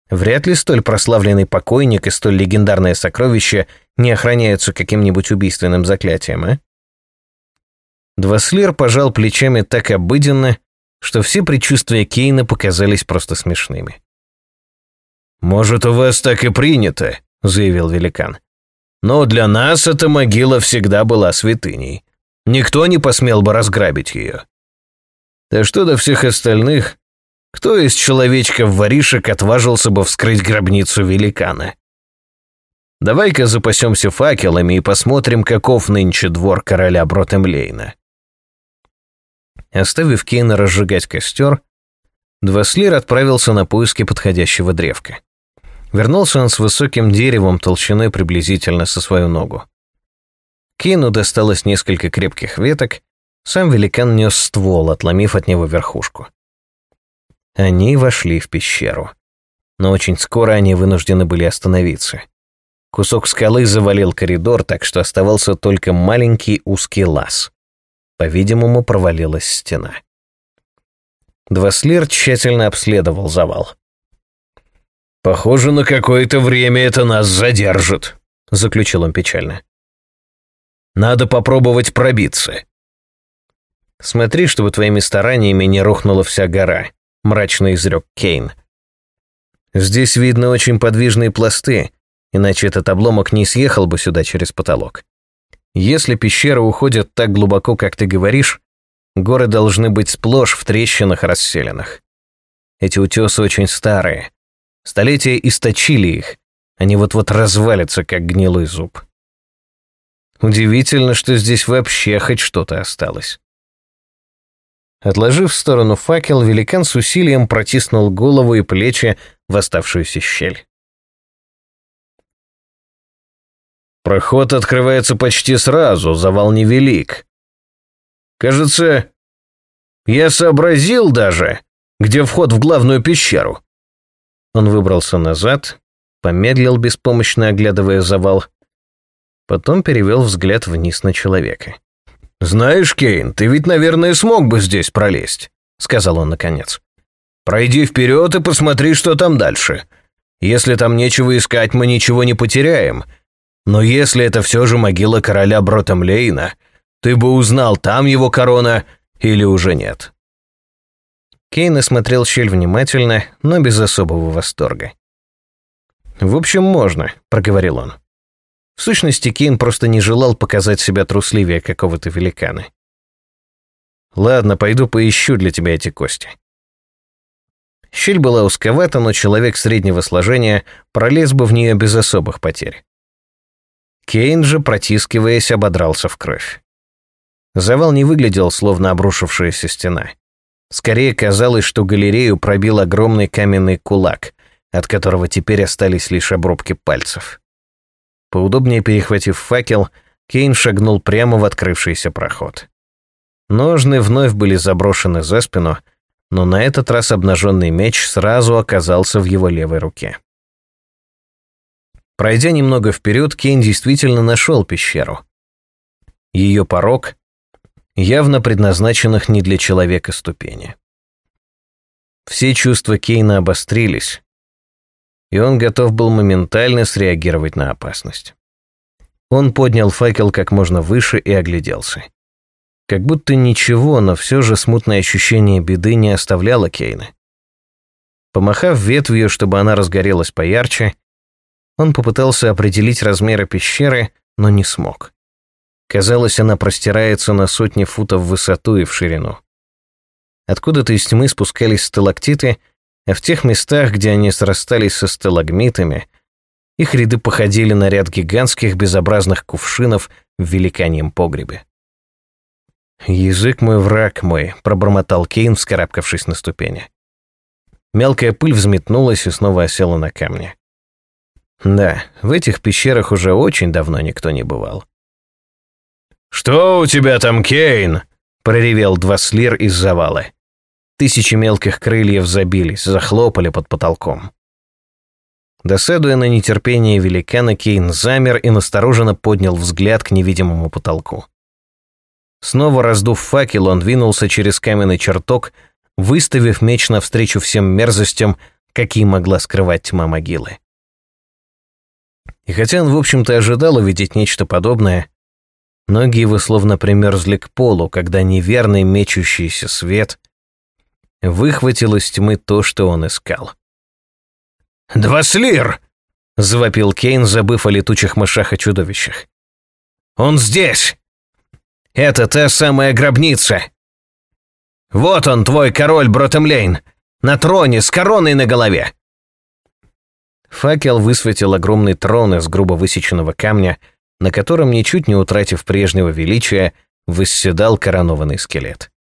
Вряд ли столь прославленный покойник и столь легендарное сокровище не охраняются каким-нибудь убийственным заклятием, а? Дваслир пожал плечами так обыденно, что все предчувствия Кейна показались просто смешными. «Может, у вас так и принято», — заявил великан. «Но для нас эта могила всегда была святыней. Никто не посмел бы разграбить ее». «Да что до всех остальных? Кто из человечков-воришек отважился бы вскрыть гробницу великана?» «Давай-ка запасемся факелами и посмотрим, каков нынче двор короля Бротемлейна». Оставив Кейна разжигать костер, Дваслир отправился на поиски подходящего древка. Вернулся он с высоким деревом толщиной приблизительно со свою ногу. Кину досталось несколько крепких веток, сам великан нес ствол, отломив от него верхушку. Они вошли в пещеру. Но очень скоро они вынуждены были остановиться. Кусок скалы завалил коридор, так что оставался только маленький узкий лаз. По-видимому, провалилась стена. Дваслир тщательно обследовал завал. «Похоже, на какое-то время это нас задержит», — заключил он печально. «Надо попробовать пробиться». «Смотри, чтобы твоими стараниями не рухнула вся гора», — мрачно изрек Кейн. «Здесь видно очень подвижные пласты, иначе этот обломок не съехал бы сюда через потолок. Если пещера уходит так глубоко, как ты говоришь, Горы должны быть сплошь в трещинах расселенных. Эти утесы очень старые. Столетия источили их. Они вот-вот развалятся, как гнилый зуб. Удивительно, что здесь вообще хоть что-то осталось. Отложив в сторону факел, великан с усилием протиснул голову и плечи в оставшуюся щель. «Проход открывается почти сразу, завал невелик. Кажется, я сообразил даже, где вход в главную пещеру. Он выбрался назад, помедлил, беспомощно оглядывая завал. Потом перевел взгляд вниз на человека. «Знаешь, Кейн, ты ведь, наверное, смог бы здесь пролезть», — сказал он наконец. «Пройди вперед и посмотри, что там дальше. Если там нечего искать, мы ничего не потеряем. Но если это все же могила короля Бротомлейна, ты бы узнал, там его корона или уже нет. Кейн осмотрел щель внимательно, но без особого восторга. «В общем, можно», — проговорил он. В сущности, Кейн просто не желал показать себя трусливее какого-то великана. «Ладно, пойду поищу для тебя эти кости». Щель была узковата, но человек среднего сложения пролез бы в нее без особых потерь. Кейн же, протискиваясь, ободрался в кровь. Завал не выглядел, словно обрушившаяся стена. Скорее казалось, что галерею пробил огромный каменный кулак, от которого теперь остались лишь обрубки пальцев. Поудобнее перехватив факел, Кейн шагнул прямо в открывшийся проход. Ножны вновь были заброшены за спину, но на этот раз обнаженный меч сразу оказался в его левой руке. Пройдя немного вперед, Кейн действительно нашел пещеру. Ее порог явно предназначенных не для человека ступени. Все чувства Кейна обострились, и он готов был моментально среагировать на опасность. Он поднял факел как можно выше и огляделся. Как будто ничего, но все же смутное ощущение беды не оставляло Кейна. Помахав ветвью, чтобы она разгорелась поярче, он попытался определить размеры пещеры, но не смог. Казалось, она простирается на сотни футов в высоту и в ширину. Откуда-то из тьмы спускались сталактиты, а в тех местах, где они срастались со сталагмитами, их ряды походили на ряд гигантских безобразных кувшинов в великаньем погребе. «Язык мой, враг мой», — пробормотал Кейн, вскарабкавшись на ступени. Мелкая пыль взметнулась и снова осела на камне. Да, в этих пещерах уже очень давно никто не бывал. «Что у тебя там, Кейн?» — проревел Дваслир из завалы. Тысячи мелких крыльев забились, захлопали под потолком. Досадуя на нетерпение великана, Кейн замер и настороженно поднял взгляд к невидимому потолку. Снова раздув факел, он двинулся через каменный чертог, выставив меч навстречу всем мерзостям, какие могла скрывать тьма могилы. И хотя он, в общем-то, ожидал увидеть нечто подобное, Ноги его словно примерзли к полу, когда неверный мечущийся свет выхватил из тьмы то, что он искал. «Дваслир!» — завопил Кейн, забыв о летучих мышах и чудовищах. «Он здесь! Это та самая гробница! Вот он, твой король Бротемлейн, на троне с короной на голове!» Факел высветил огромный трон из грубо высеченного камня — на котором, ничуть не утратив прежнего величия, восседал коронованный скелет.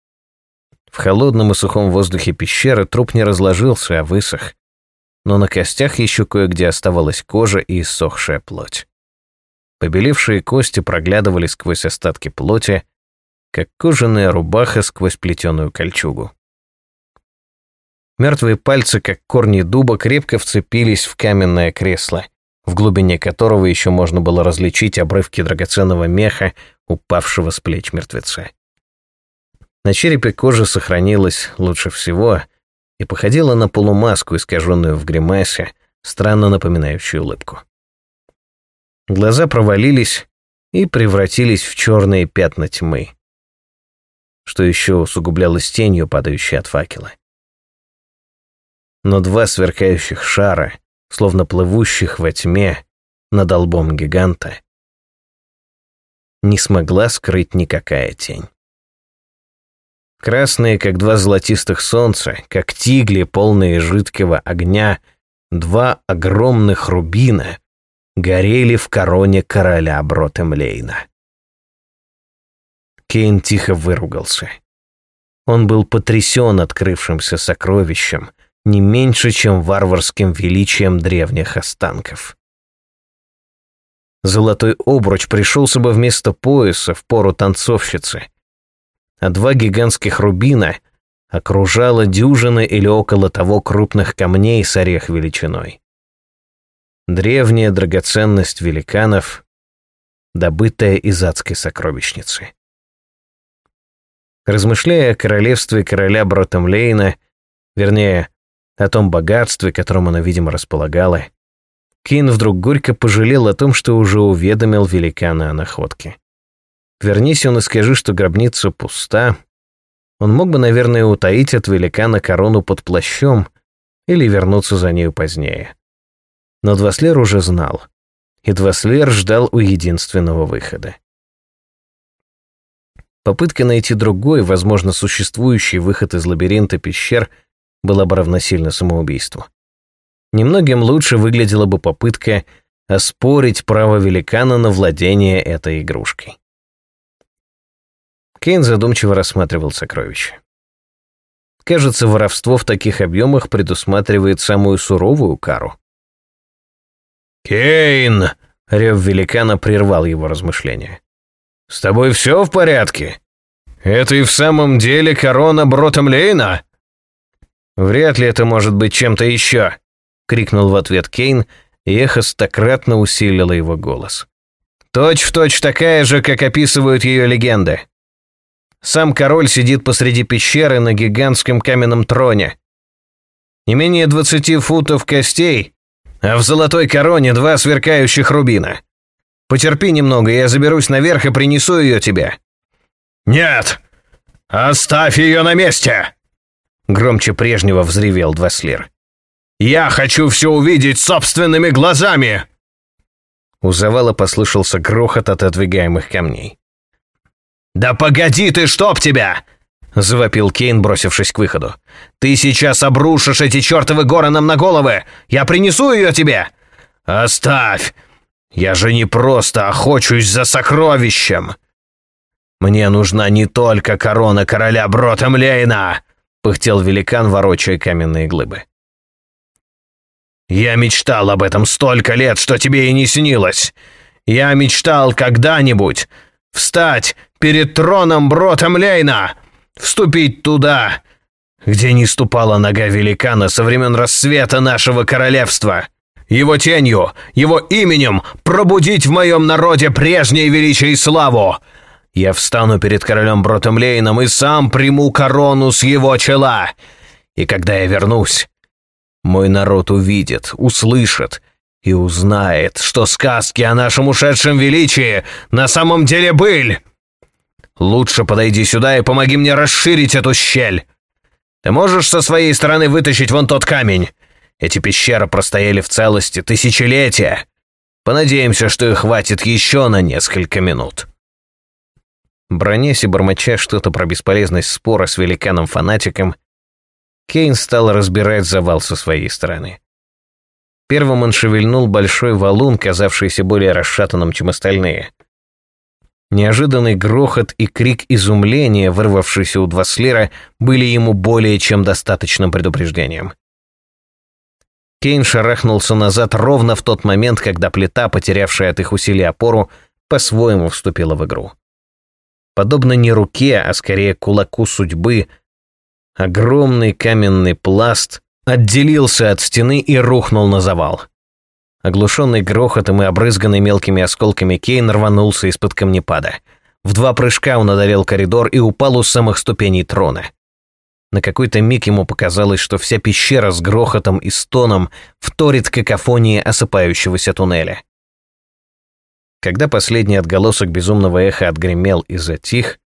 В холодном и сухом воздухе пещеры труп не разложился, а высох, но на костях еще кое-где оставалась кожа и иссохшая плоть. Побелевшие кости проглядывали сквозь остатки плоти, как кожаная рубаха сквозь плетеную кольчугу. Мертвые пальцы, как корни дуба, крепко вцепились в каменное кресло, в глубине которого еще можно было различить обрывки драгоценного меха, упавшего с плеч мертвеца. На черепе кожа сохранилась лучше всего и походила на полумаску, искаженную в гримасе, странно напоминающую улыбку. Глаза провалились и превратились в черные пятна тьмы, что еще усугублялось тенью, падающей от факела. Но два сверкающих шара — словно плывущих во тьме над лбом гиганта, не смогла скрыть никакая тень. Красные, как два золотистых солнца, как тигли, полные жидкого огня, два огромных рубина горели в короне короля Бротемлейна. Кейн тихо выругался. Он был потрясен открывшимся сокровищем — не меньше, чем варварским величием древних останков. Золотой обруч пришелся бы вместо пояса в пору танцовщицы, а два гигантских рубина окружала дюжины или около того крупных камней с орех величиной. Древняя драгоценность великанов, добытая из адской сокровищницы. Размышляя о королевстве короля Братомлейна, вернее, о том богатстве, которым она, видимо, располагала. Кин вдруг горько пожалел о том, что уже уведомил великана о находке. Вернись он и скажи, что гробница пуста. Он мог бы, наверное, утаить от великана корону под плащом или вернуться за нею позднее. Но Дваслер уже знал, и Дваслер ждал у единственного выхода. Попытка найти другой, возможно, существующий выход из лабиринта пещер – была бы равносильна самоубийству. Немногим лучше выглядела бы попытка оспорить право великана на владение этой игрушкой. Кейн задумчиво рассматривал сокровища. Кажется, воровство в таких объемах предусматривает самую суровую кару. «Кейн!» — рев великана прервал его размышления. «С тобой все в порядке? Это и в самом деле корона Бротомлейна?» «Вряд ли это может быть чем-то еще!» — крикнул в ответ Кейн, и эхо стократно усилило его голос. «Точь в точь такая же, как описывают ее легенды. Сам король сидит посреди пещеры на гигантском каменном троне. Не менее двадцати футов костей, а в золотой короне два сверкающих рубина. Потерпи немного, я заберусь наверх и принесу ее тебе». «Нет! Оставь ее на месте!» Громче прежнего взревел Дваслир. «Я хочу все увидеть собственными глазами!» У завала послышался грохот от отодвигаемых камней. «Да погоди ты, чтоб тебя!» — завопил Кейн, бросившись к выходу. «Ты сейчас обрушишь эти чертовы горы нам на головы! Я принесу ее тебе!» «Оставь! Я же не просто охочусь за сокровищем!» «Мне нужна не только корона короля Бротемлейна, пыхтел великан, ворочая каменные глыбы. «Я мечтал об этом столько лет, что тебе и не снилось. Я мечтал когда-нибудь встать перед троном Бротом Лейна, вступить туда, где не ступала нога великана со времен рассвета нашего королевства» его тенью, его именем пробудить в моем народе прежнее величие и славу. Я встану перед королем Бротомлейном и сам приму корону с его чела. И когда я вернусь, мой народ увидит, услышит и узнает, что сказки о нашем ушедшем величии на самом деле были. Лучше подойди сюда и помоги мне расширить эту щель. Ты можешь со своей стороны вытащить вон тот камень? Эти пещеры простояли в целости тысячелетия. Понадеемся, что их хватит еще на несколько минут» бронясь и бормоча что-то про бесполезность спора с великаном-фанатиком, Кейн стал разбирать завал со своей стороны. Первым он шевельнул большой валун, казавшийся более расшатанным, чем остальные. Неожиданный грохот и крик изумления, вырвавшийся у Дваслера, были ему более чем достаточным предупреждением. Кейн шарахнулся назад ровно в тот момент, когда плита, потерявшая от их усилий опору, по-своему вступила в игру подобно не руке, а скорее кулаку судьбы, огромный каменный пласт отделился от стены и рухнул на завал. Оглушенный грохотом и обрызганный мелкими осколками Кейн рванулся из-под камнепада. В два прыжка он одолел коридор и упал у самых ступеней трона. На какой-то миг ему показалось, что вся пещера с грохотом и стоном вторит какофонии осыпающегося туннеля. Когда последний отголосок безумного эха отгремел и затих,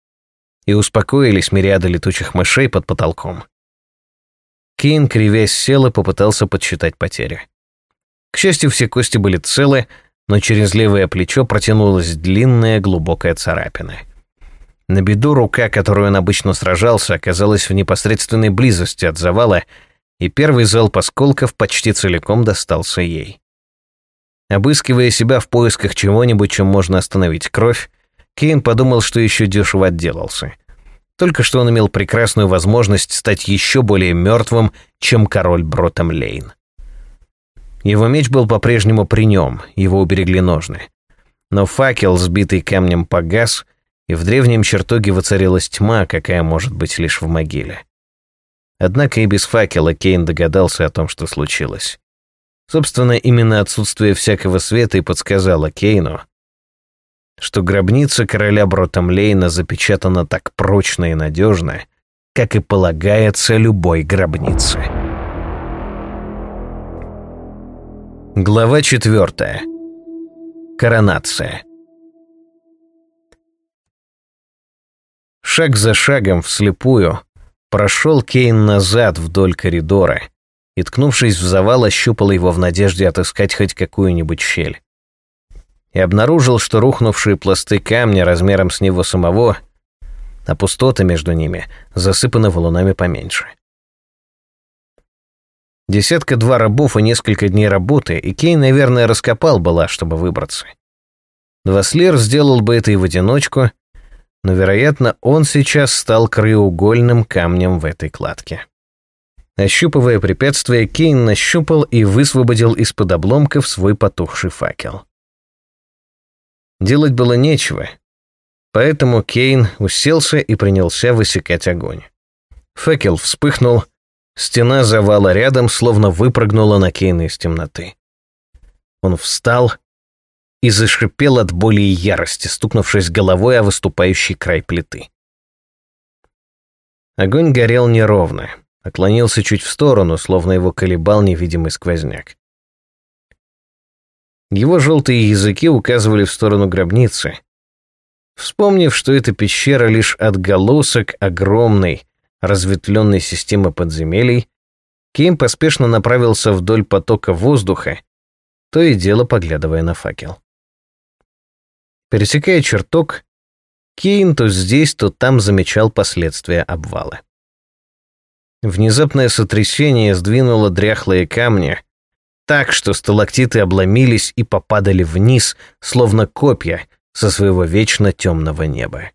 и успокоились мириады летучих мышей под потолком, Кейн, кривясь сел и попытался подсчитать потери. К счастью, все кости были целы, но через левое плечо протянулась длинная глубокая царапина. На беду рука, которую он обычно сражался, оказалась в непосредственной близости от завала, и первый залп осколков почти целиком достался ей. Обыскивая себя в поисках чего-нибудь, чем можно остановить кровь, Кейн подумал, что еще дешево отделался. Только что он имел прекрасную возможность стать еще более мертвым, чем король Бротом Лейн. Его меч был по-прежнему при нем, его уберегли ножны. Но факел, сбитый камнем, погас, и в древнем чертоге воцарилась тьма, какая может быть лишь в могиле. Однако и без факела Кейн догадался о том, что случилось. Собственно, именно отсутствие всякого света и подсказало Кейну, что гробница короля Бротомлейна запечатана так прочно и надежно, как и полагается любой гробнице. Глава четвертая. Коронация. Шаг за шагом, вслепую, прошел Кейн назад вдоль коридора — и, ткнувшись в завал, ощупал его в надежде отыскать хоть какую-нибудь щель. И обнаружил, что рухнувшие пласты камня размером с него самого, а пустоты между ними засыпаны валунами поменьше. Десятка-два рабов и несколько дней работы, и Кей, наверное, раскопал была, чтобы выбраться. Дваслер сделал бы это и в одиночку, но, вероятно, он сейчас стал краеугольным камнем в этой кладке. Ощупывая препятствие, Кейн нащупал и высвободил из-под обломков свой потухший факел. Делать было нечего, поэтому Кейн уселся и принялся высекать огонь. Факел вспыхнул, стена завала рядом, словно выпрыгнула на Кейна из темноты. Он встал и зашипел от боли и ярости, стукнувшись головой о выступающий край плиты. Огонь горел неровно. Отклонился чуть в сторону, словно его колебал невидимый сквозняк. Его желтые языки указывали в сторону гробницы. Вспомнив, что эта пещера лишь отголосок огромной, разветвленной системы подземелий, Кейм поспешно направился вдоль потока воздуха, то и дело поглядывая на факел. Пересекая чертог, Кейн то здесь, то там замечал последствия обвала. Внезапное сотрясение сдвинуло дряхлые камни так, что сталактиты обломились и попадали вниз, словно копья со своего вечно темного неба.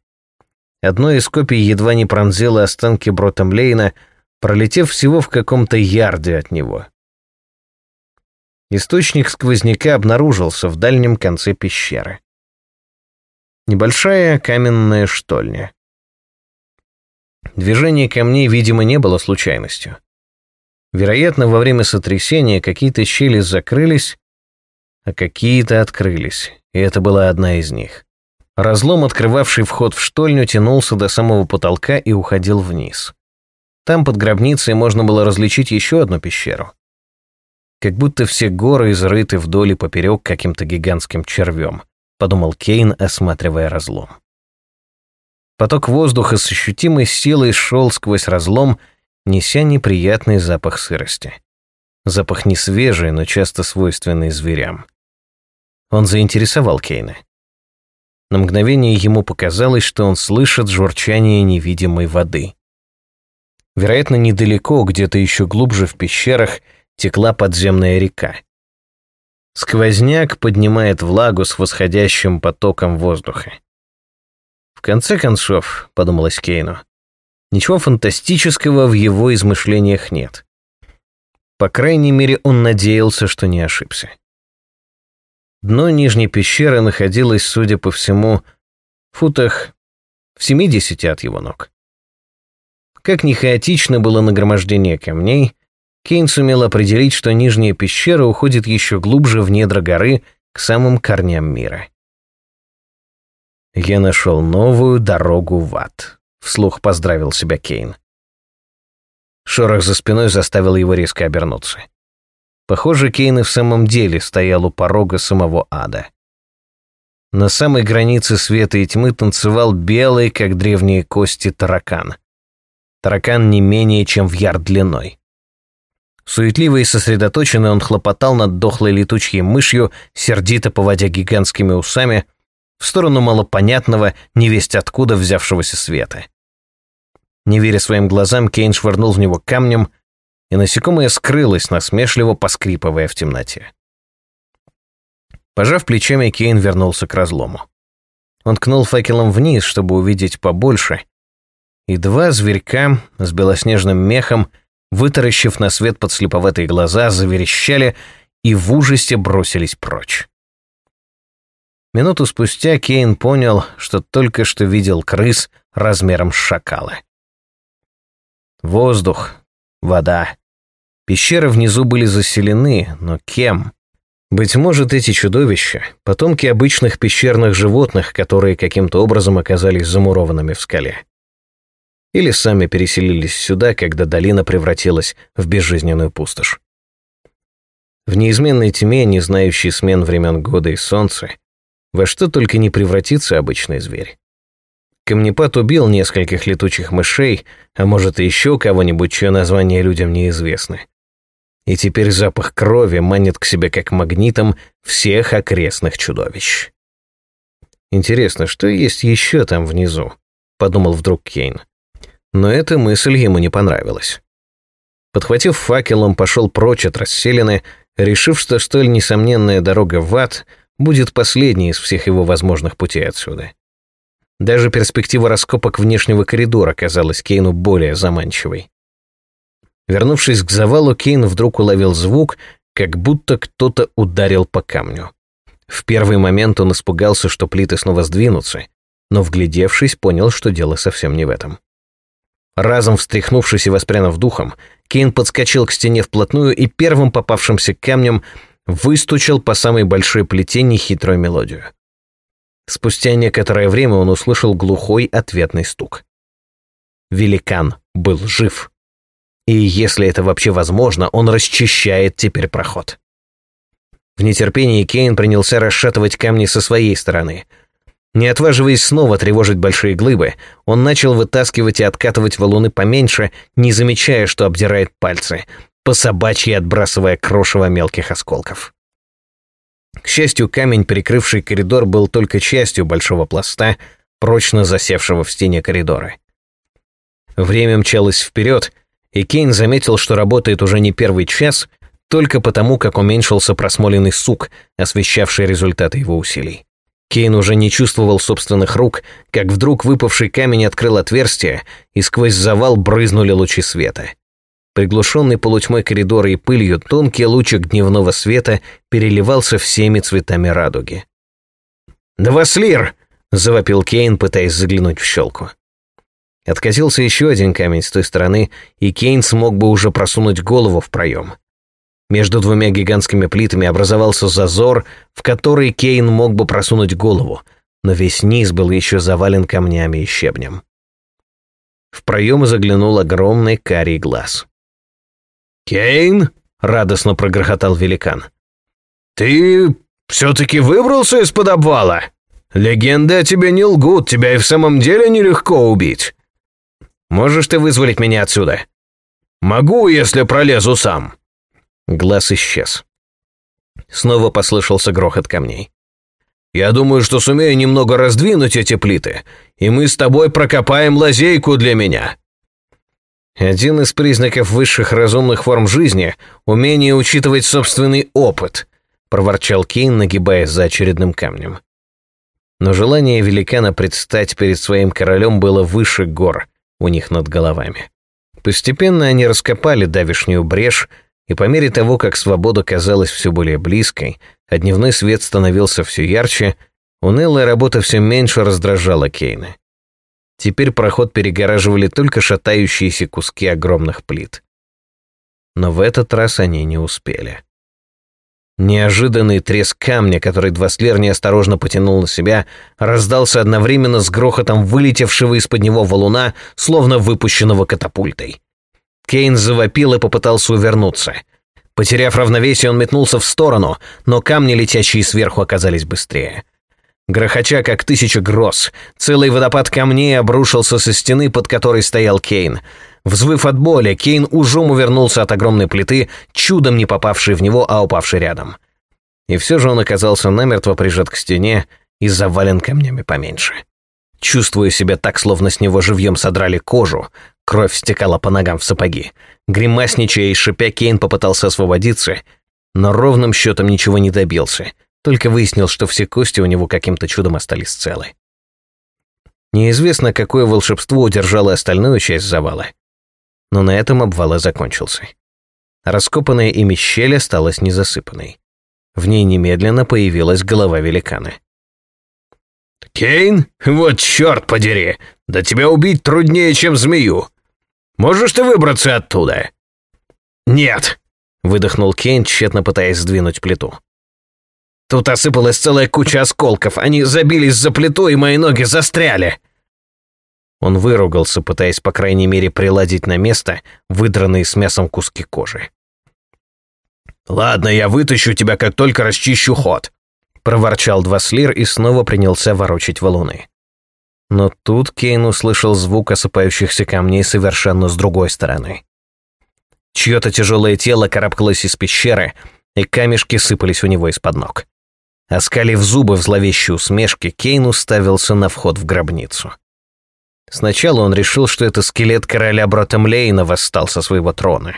Одно из копий едва не пронзило останки Бротомлейна, пролетев всего в каком-то ярде от него. Источник сквозняка обнаружился в дальнем конце пещеры. Небольшая каменная штольня. Движение камней, видимо, не было случайностью. Вероятно, во время сотрясения какие-то щели закрылись, а какие-то открылись, и это была одна из них. Разлом, открывавший вход в штольню, тянулся до самого потолка и уходил вниз. Там под гробницей можно было различить еще одну пещеру. Как будто все горы изрыты вдоль и поперек каким-то гигантским червем, подумал Кейн, осматривая разлом. Поток воздуха с ощутимой силой шел сквозь разлом, неся неприятный запах сырости. Запах не свежий, но часто свойственный зверям. Он заинтересовал Кейна. На мгновение ему показалось, что он слышит журчание невидимой воды. Вероятно, недалеко, где-то еще глубже в пещерах, текла подземная река. Сквозняк поднимает влагу с восходящим потоком воздуха конце концов, подумалось Кейну, ничего фантастического в его измышлениях нет. По крайней мере, он надеялся, что не ошибся. Дно нижней пещеры находилось, судя по всему, в футах в 70 от его ног. Как ни хаотично было нагромождение камней, Кейн сумел определить, что нижняя пещера уходит еще глубже в недра горы к самым корням мира. «Я нашел новую дорогу в ад», — вслух поздравил себя Кейн. Шорох за спиной заставил его резко обернуться. Похоже, Кейн и в самом деле стоял у порога самого ада. На самой границе света и тьмы танцевал белый, как древние кости, таракан. Таракан не менее, чем в ярд длиной. Суетливо и сосредоточенно он хлопотал над дохлой летучей мышью, сердито поводя гигантскими усами — в сторону малопонятного, невесть откуда взявшегося света. Не веря своим глазам, Кейн швырнул в него камнем, и насекомое скрылось, насмешливо поскрипывая в темноте. Пожав плечами, Кейн вернулся к разлому. Он кнул факелом вниз, чтобы увидеть побольше, и два зверька с белоснежным мехом, вытаращив на свет подслеповатые глаза, заверещали и в ужасе бросились прочь. Минуту спустя Кейн понял, что только что видел крыс размером с шакала. Воздух, вода. Пещеры внизу были заселены, но кем? Быть может, эти чудовища — потомки обычных пещерных животных, которые каким-то образом оказались замурованными в скале. Или сами переселились сюда, когда долина превратилась в безжизненную пустошь. В неизменной тьме, не знающей смен времен года и солнца, во что только не превратится обычный зверь. Камнепад убил нескольких летучих мышей, а может и еще кого-нибудь, чье название людям неизвестны. И теперь запах крови манит к себе как магнитом всех окрестных чудовищ. «Интересно, что есть еще там внизу?» — подумал вдруг Кейн. Но эта мысль ему не понравилась. Подхватив факел, он пошел прочь от расселены, решив, что столь несомненная дорога в ад — будет последний из всех его возможных путей отсюда. Даже перспектива раскопок внешнего коридора казалась Кейну более заманчивой. Вернувшись к завалу, Кейн вдруг уловил звук, как будто кто-то ударил по камню. В первый момент он испугался, что плиты снова сдвинутся, но, вглядевшись, понял, что дело совсем не в этом. Разом встряхнувшись и воспрянув духом, Кейн подскочил к стене вплотную и первым попавшимся камнем выстучил по самой большой плите нехитрую мелодию. Спустя некоторое время он услышал глухой ответный стук. Великан был жив. И если это вообще возможно, он расчищает теперь проход. В нетерпении Кейн принялся расшатывать камни со своей стороны. Не отваживаясь снова тревожить большие глыбы, он начал вытаскивать и откатывать валуны поменьше, не замечая, что обдирает пальцы, по собачьи отбрасывая крошево мелких осколков. К счастью, камень, перекрывший коридор, был только частью большого пласта, прочно засевшего в стене коридора. Время мчалось вперед, и Кейн заметил, что работает уже не первый час, только потому, как уменьшился просмоленный сук, освещавший результаты его усилий. Кейн уже не чувствовал собственных рук, как вдруг выпавший камень открыл отверстие, и сквозь завал брызнули лучи света. Приглушенный полутьмой коридора и пылью тонкий лучик дневного света переливался всеми цветами радуги. «Новослир!» — завопил Кейн, пытаясь заглянуть в щелку. Откатился еще один камень с той стороны, и Кейн смог бы уже просунуть голову в проем. Между двумя гигантскими плитами образовался зазор, в который Кейн мог бы просунуть голову, но весь низ был еще завален камнями и щебнем. В проем заглянул огромный карий глаз. «Кейн?» — радостно прогрохотал великан. «Ты все-таки выбрался из-под обвала? Легенды о тебе не лгут, тебя и в самом деле нелегко убить. Можешь ты вызволить меня отсюда?» «Могу, если пролезу сам». Глаз исчез. Снова послышался грохот камней. «Я думаю, что сумею немного раздвинуть эти плиты, и мы с тобой прокопаем лазейку для меня», один из признаков высших разумных форм жизни — умение учитывать собственный опыт, проворчал Кейн, нагибаясь за очередным камнем. Но желание великана предстать перед своим королем было выше гор у них над головами. Постепенно они раскопали давишнюю брешь, и по мере того, как свобода казалась все более близкой, а дневной свет становился все ярче, унылая работа все меньше раздражала Кейна. Теперь проход перегораживали только шатающиеся куски огромных плит. Но в этот раз они не успели. Неожиданный треск камня, который Дваслер неосторожно потянул на себя, раздался одновременно с грохотом вылетевшего из-под него валуна, словно выпущенного катапультой. Кейн завопил и попытался увернуться. Потеряв равновесие, он метнулся в сторону, но камни, летящие сверху, оказались быстрее. Грохоча, как тысяча гроз, целый водопад камней обрушился со стены, под которой стоял Кейн. Взвыв от боли, Кейн ужом увернулся от огромной плиты, чудом не попавшей в него, а упавшей рядом. И все же он оказался намертво прижат к стене и завален камнями поменьше. Чувствуя себя так, словно с него живьем содрали кожу, кровь стекала по ногам в сапоги. Гримасничая и шипя, Кейн попытался освободиться, но ровным счетом ничего не добился, только выяснил, что все кости у него каким-то чудом остались целы. Неизвестно, какое волшебство удержало остальную часть завала. Но на этом обвал закончился. Раскопанная ими щель осталась незасыпанной. В ней немедленно появилась голова великана. «Кейн? Вот черт подери! Да тебя убить труднее, чем змею! Можешь ты выбраться оттуда?» «Нет!» — выдохнул Кейн, тщетно пытаясь сдвинуть плиту. Тут осыпалась целая куча осколков. Они забились за плиту, и мои ноги застряли. Он выругался, пытаясь, по крайней мере, приладить на место выдранные с мясом куски кожи. «Ладно, я вытащу тебя, как только расчищу ход», — проворчал Дваслир и снова принялся ворочить валуны. Но тут Кейн услышал звук осыпающихся камней совершенно с другой стороны. Чье-то тяжелое тело карабкалось из пещеры, и камешки сыпались у него из-под ног. Оскалив зубы в зловещей усмешке, Кейн уставился на вход в гробницу. Сначала он решил, что это скелет короля Братомлейна восстал со своего трона.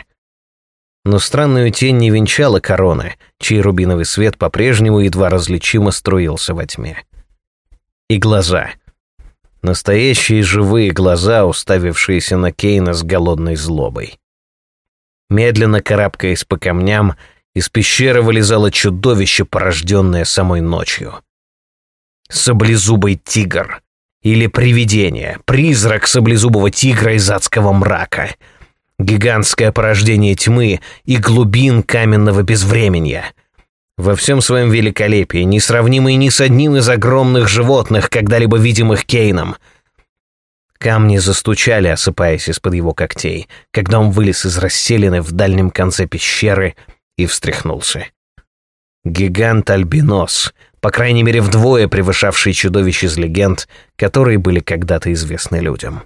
Но странную тень не венчала короны, чей рубиновый свет по-прежнему едва различимо струился во тьме. И глаза. Настоящие живые глаза, уставившиеся на Кейна с голодной злобой. Медленно карабкаясь по камням, из пещеры вылезало чудовище, порожденное самой ночью. Саблезубый тигр. Или привидение, призрак саблезубого тигра из адского мрака. Гигантское порождение тьмы и глубин каменного безвременья. Во всем своем великолепии, несравнимый ни с одним из огромных животных, когда-либо видимых Кейном. Камни застучали, осыпаясь из-под его когтей, когда он вылез из расселины в дальнем конце пещеры — и встряхнулся. Гигант-альбинос, по крайней мере вдвое превышавший чудовищ из легенд, которые были когда-то известны людям.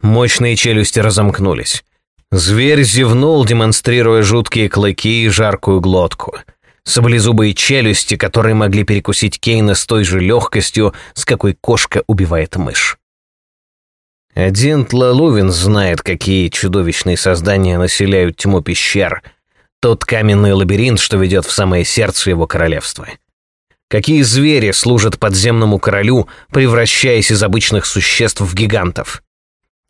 Мощные челюсти разомкнулись. Зверь зевнул, демонстрируя жуткие клыки и жаркую глотку. Саблезубые челюсти, которые могли перекусить Кейна с той же легкостью, с какой кошка убивает мышь. Один Тлалувин знает, какие чудовищные создания населяют тьму пещер — тот каменный лабиринт, что ведет в самое сердце его королевства. Какие звери служат подземному королю, превращаясь из обычных существ в гигантов?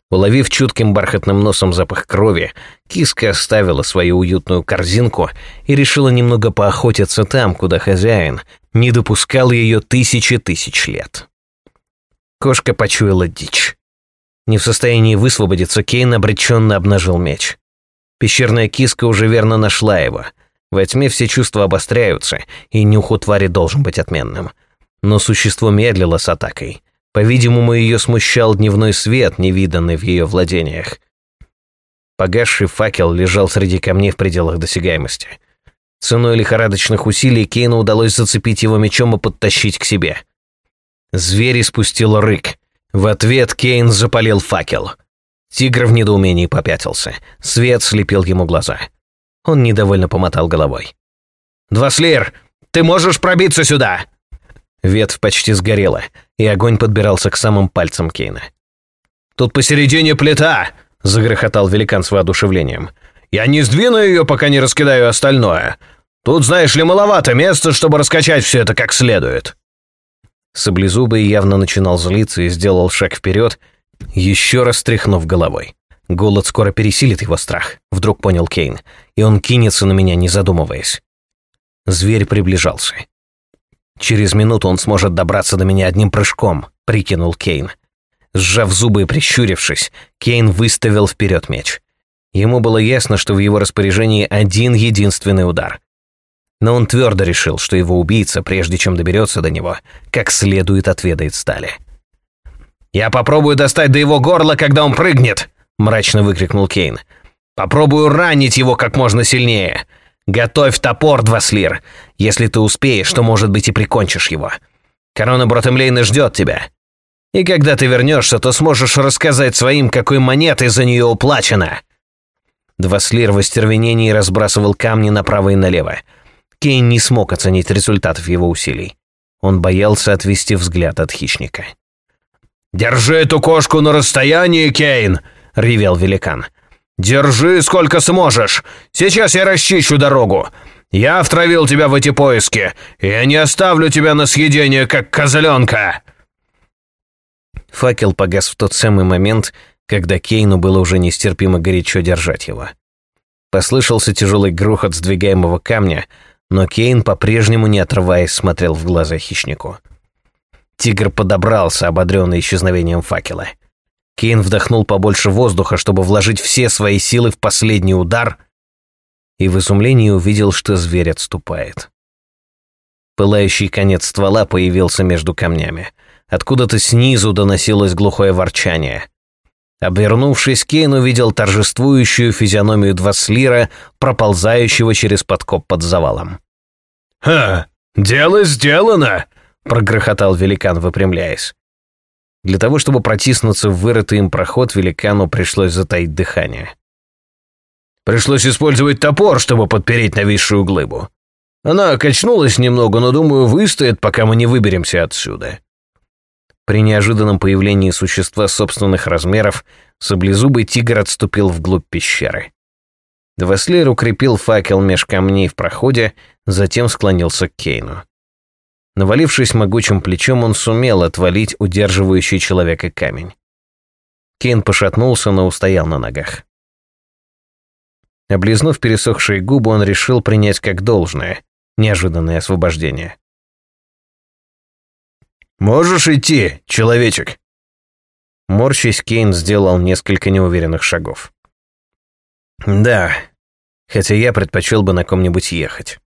Уловив чутким бархатным носом запах крови, киска оставила свою уютную корзинку и решила немного поохотиться там, куда хозяин не допускал ее тысячи тысяч лет. Кошка почуяла дичь. Не в состоянии высвободиться, Кейн обреченно обнажил меч. Пещерная киска уже верно нашла его. Во тьме все чувства обостряются, и нюх у твари должен быть отменным. Но существо медлило с атакой. По-видимому, ее смущал дневной свет, невиданный в ее владениях. Погасший факел лежал среди камней в пределах досягаемости. Ценой лихорадочных усилий Кейну удалось зацепить его мечом и подтащить к себе. Зверь испустил рык. В ответ Кейн запалил факел. Тигр в недоумении попятился. Свет слепил ему глаза. Он недовольно помотал головой. «Дваслир, ты можешь пробиться сюда!» Ветвь почти сгорела, и огонь подбирался к самым пальцам Кейна. «Тут посередине плита!» — загрохотал великан с воодушевлением. «Я не сдвину ее, пока не раскидаю остальное. Тут, знаешь ли, маловато места, чтобы раскачать все это как следует». Саблезубый явно начинал злиться и сделал шаг вперед, еще раз тряхнув головой. Голод скоро пересилит его страх, вдруг понял Кейн, и он кинется на меня, не задумываясь. Зверь приближался. Через минуту он сможет добраться до меня одним прыжком, прикинул Кейн. Сжав зубы и прищурившись, Кейн выставил вперед меч. Ему было ясно, что в его распоряжении один единственный удар. Но он твердо решил, что его убийца, прежде чем доберется до него, как следует отведает стали. «Я попробую достать до его горла, когда он прыгнет!» — мрачно выкрикнул Кейн. «Попробую ранить его как можно сильнее! Готовь топор, Дваслир! Если ты успеешь, то, может быть, и прикончишь его. Корона Бротемлейна ждет тебя. И когда ты вернешься, то сможешь рассказать своим, какой монетой за нее уплачено!» Дваслир в остервенении разбрасывал камни направо и налево. Кейн не смог оценить результатов его усилий. Он боялся отвести взгляд от хищника. «Держи эту кошку на расстоянии, Кейн!» — ревел великан. «Держи, сколько сможешь! Сейчас я расчищу дорогу! Я втравил тебя в эти поиски! и Я не оставлю тебя на съедение, как козленка!» Факел погас в тот самый момент, когда Кейну было уже нестерпимо горячо держать его. Послышался тяжелый грохот сдвигаемого камня, но Кейн, по-прежнему не отрываясь, смотрел в глаза хищнику. Тигр подобрался, ободренный исчезновением факела. Кейн вдохнул побольше воздуха, чтобы вложить все свои силы в последний удар, и в изумлении увидел, что зверь отступает. Пылающий конец ствола появился между камнями. Откуда-то снизу доносилось глухое ворчание. Обвернувшись, Кейн увидел торжествующую физиономию Дваслира, проползающего через подкоп под завалом. «Ха! Дело сделано!» — прогрохотал великан, выпрямляясь. Для того, чтобы протиснуться в вырытый им проход, великану пришлось затаить дыхание. Пришлось использовать топор, чтобы подпереть нависшую глыбу. Она качнулась немного, но, думаю, выстоит, пока мы не выберемся отсюда. При неожиданном появлении существа собственных размеров саблезубый тигр отступил вглубь пещеры. Дваслер укрепил факел меж камней в проходе, затем склонился к Кейну. Навалившись могучим плечом, он сумел отвалить удерживающий человека камень. Кейн пошатнулся, но устоял на ногах. Облизнув пересохшие губы, он решил принять как должное неожиданное освобождение. «Можешь идти, человечек?» Морщись, Кейн сделал несколько неуверенных шагов. «Да, хотя я предпочел бы на ком-нибудь ехать».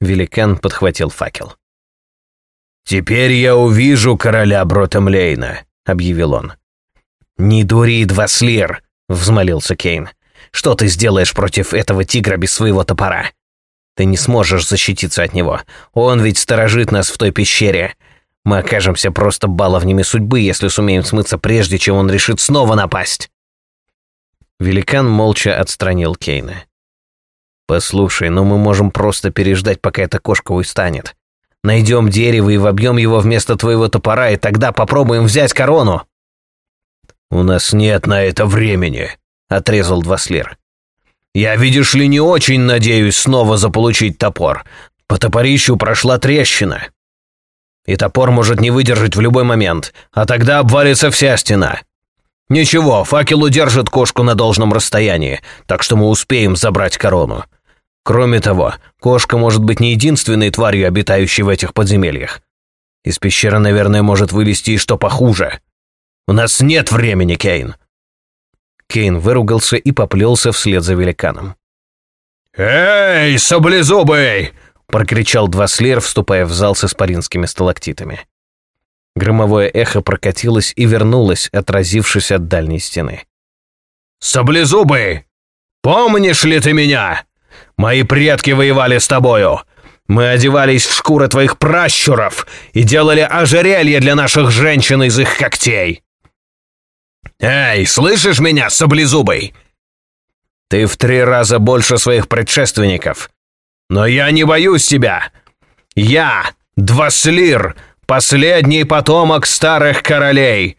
Великан подхватил факел. «Теперь я увижу короля Бротемлейна», — объявил он. «Не дури, Дваслир», — взмолился Кейн. «Что ты сделаешь против этого тигра без своего топора? Ты не сможешь защититься от него. Он ведь сторожит нас в той пещере. Мы окажемся просто баловнями судьбы, если сумеем смыться прежде, чем он решит снова напасть». Великан молча отстранил Кейна. «Послушай, ну мы можем просто переждать, пока эта кошка устанет. Найдем дерево и вобьем его вместо твоего топора, и тогда попробуем взять корону!» «У нас нет на это времени», — отрезал Дваслир. «Я, видишь ли, не очень надеюсь снова заполучить топор. По топорищу прошла трещина. И топор может не выдержать в любой момент, а тогда обвалится вся стена. Ничего, факел удержит кошку на должном расстоянии, так что мы успеем забрать корону. Кроме того, кошка может быть не единственной тварью, обитающей в этих подземельях. Из пещеры, наверное, может вылезти и что похуже. У нас нет времени, Кейн. Кейн выругался и поплелся вслед за великаном. «Эй, саблезубый!» — прокричал Дваслер, вступая в зал с испаринскими сталактитами. Громовое эхо прокатилось и вернулось, отразившись от дальней стены. «Саблезубый! Помнишь ли ты меня?» Мои предки воевали с тобою. Мы одевались в шкуры твоих пращуров и делали ожерелье для наших женщин из их когтей. Эй, слышишь меня, саблезубый? Ты в три раза больше своих предшественников. Но я не боюсь тебя. Я, Дваслир, последний потомок старых королей.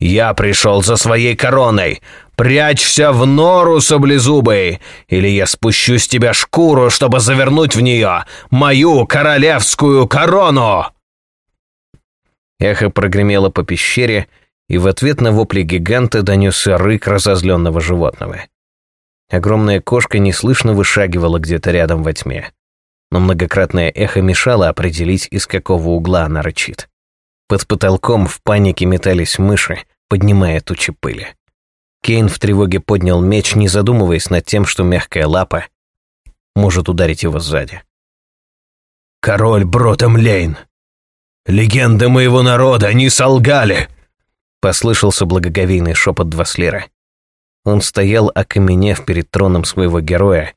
Я пришел за своей короной, Прячься в нору, саблезубый, или я спущу с тебя шкуру, чтобы завернуть в нее мою королевскую корону!» Эхо прогремело по пещере, и в ответ на вопли гиганта донесся рык разозленного животного. Огромная кошка неслышно вышагивала где-то рядом во тьме, но многократное эхо мешало определить, из какого угла она рычит. Под потолком в панике метались мыши, поднимая тучи пыли. Кейн в тревоге поднял меч, не задумываясь над тем, что мягкая лапа может ударить его сзади. «Король Бротом Лейн! Легенды моего народа не солгали!» Послышался благоговейный шепот Дваслира. Он стоял, окаменев перед троном своего героя.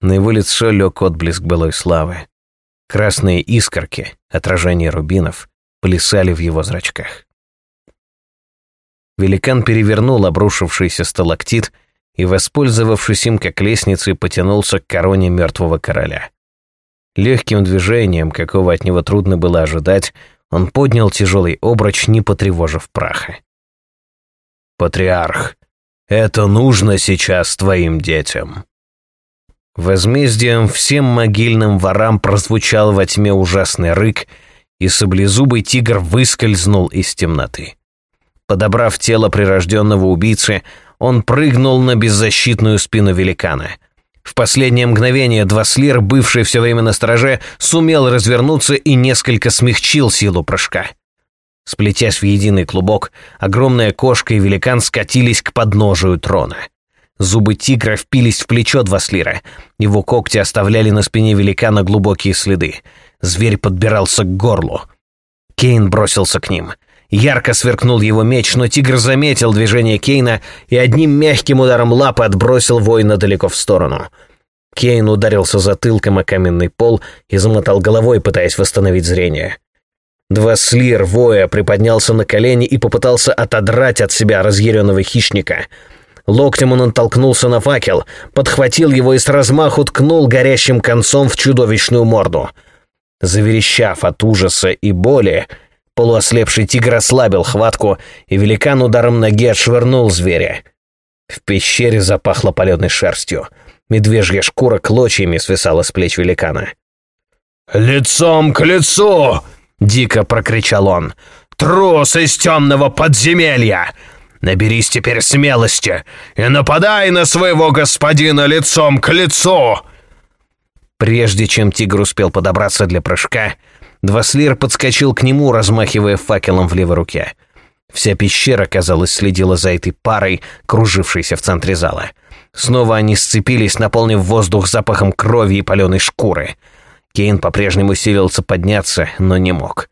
На его лицо лег отблеск былой славы. Красные искорки, отражение рубинов, плясали в его зрачках. Великан перевернул обрушившийся сталактит и, воспользовавшись им как лестницей, потянулся к короне мертвого короля. Легким движением, какого от него трудно было ожидать, он поднял тяжелый обруч, не потревожив праха. «Патриарх, это нужно сейчас твоим детям!» Возмездием всем могильным ворам прозвучал во тьме ужасный рык, и саблезубый тигр выскользнул из темноты. Подобрав тело прирожденного убийцы, он прыгнул на беззащитную спину великана. В последнее мгновение Дваслир, бывший все время на стороже, сумел развернуться и несколько смягчил силу прыжка. Сплетясь в единый клубок, огромная кошка и великан скатились к подножию трона. Зубы тигра впились в плечо Дваслира. Его когти оставляли на спине великана глубокие следы. Зверь подбирался к горлу. Кейн бросился к ним — Ярко сверкнул его меч, но тигр заметил движение Кейна и одним мягким ударом лапы отбросил воина далеко в сторону. Кейн ударился затылком о каменный пол и замотал головой, пытаясь восстановить зрение. Два Слир воя, приподнялся на колени и попытался отодрать от себя разъяренного хищника. Локтем он оттолкнулся на факел, подхватил его и с размаху ткнул горящим концом в чудовищную морду. Заверещав от ужаса и боли, Полуослепший тигр ослабил хватку, и великан ударом ноги отшвырнул зверя. В пещере запахло паленой шерстью. Медвежья шкура клочьями свисала с плеч великана. «Лицом к лицу!» — дико прокричал он. «Трус из темного подземелья! Наберись теперь смелости и нападай на своего господина лицом к лицу!» Прежде чем тигр успел подобраться для прыжка, Дваслир подскочил к нему, размахивая факелом в левой руке. Вся пещера, казалось, следила за этой парой, кружившейся в центре зала. Снова они сцепились, наполнив воздух запахом крови и паленой шкуры. Кейн по-прежнему силился подняться, но не мог.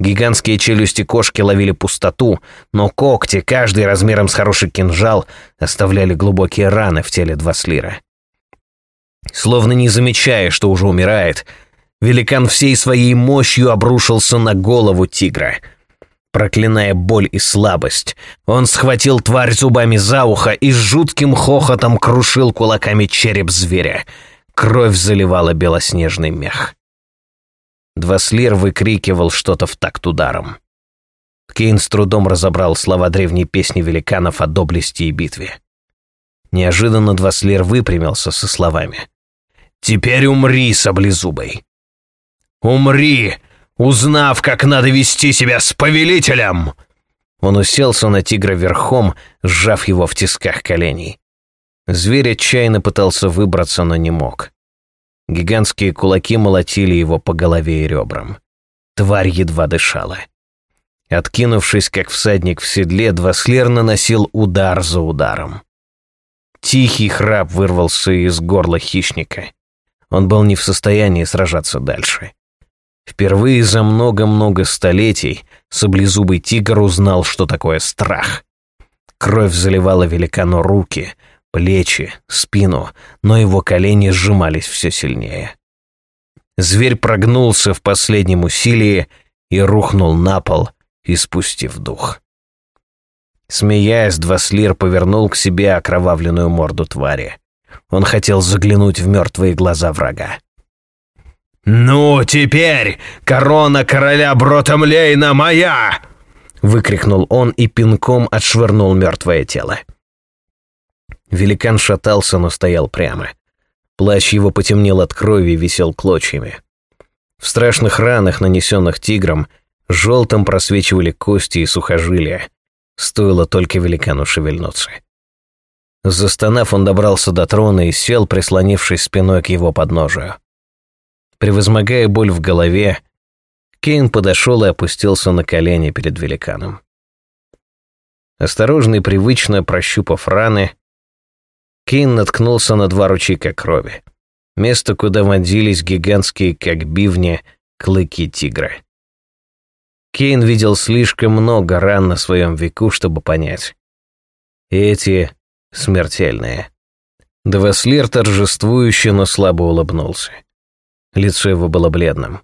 Гигантские челюсти кошки ловили пустоту, но когти, каждый размером с хороший кинжал, оставляли глубокие раны в теле Дваслира. Словно не замечая, что уже умирает, Великан всей своей мощью обрушился на голову тигра. Проклиная боль и слабость, он схватил тварь зубами за ухо и с жутким хохотом крушил кулаками череп зверя. Кровь заливала белоснежный мех. Дваслир выкрикивал что-то в такт ударом. Кейн с трудом разобрал слова древней песни великанов о доблести и битве. Неожиданно Дваслир выпрямился со словами «Теперь умри, саблезубой!» Умри, узнав, как надо вести себя с повелителем!» Он уселся на тигра верхом, сжав его в тисках коленей. Зверь отчаянно пытался выбраться, но не мог. Гигантские кулаки молотили его по голове и ребрам. Тварь едва дышала. Откинувшись, как всадник в седле, Дваслер наносил удар за ударом. Тихий храп вырвался из горла хищника. Он был не в состоянии сражаться дальше. Впервые за много-много столетий саблезубый тигр узнал, что такое страх. Кровь заливала великану руки, плечи, спину, но его колени сжимались все сильнее. Зверь прогнулся в последнем усилии и рухнул на пол, испустив дух. Смеясь, Дваслир повернул к себе окровавленную морду твари. Он хотел заглянуть в мертвые глаза врага. «Ну, теперь корона короля Бротомлейна моя!» Выкрикнул он и пинком отшвырнул мертвое тело. Великан шатался, но стоял прямо. Плащ его потемнел от крови и висел клочьями. В страшных ранах, нанесенных тигром, желтым просвечивали кости и сухожилия. Стоило только великану шевельнуться. Застонав, он добрался до трона и сел, прислонившись спиной к его подножию. Превозмогая боль в голове, Кейн подошел и опустился на колени перед великаном. Осторожно и привычно прощупав раны, Кейн наткнулся на два ручейка крови. Место, куда вонзились гигантские, как бивни, клыки тигра. Кейн видел слишком много ран на своем веку, чтобы понять. И эти смертельные. Девеслир торжествующе, но слабо улыбнулся. Лицо его было бледным.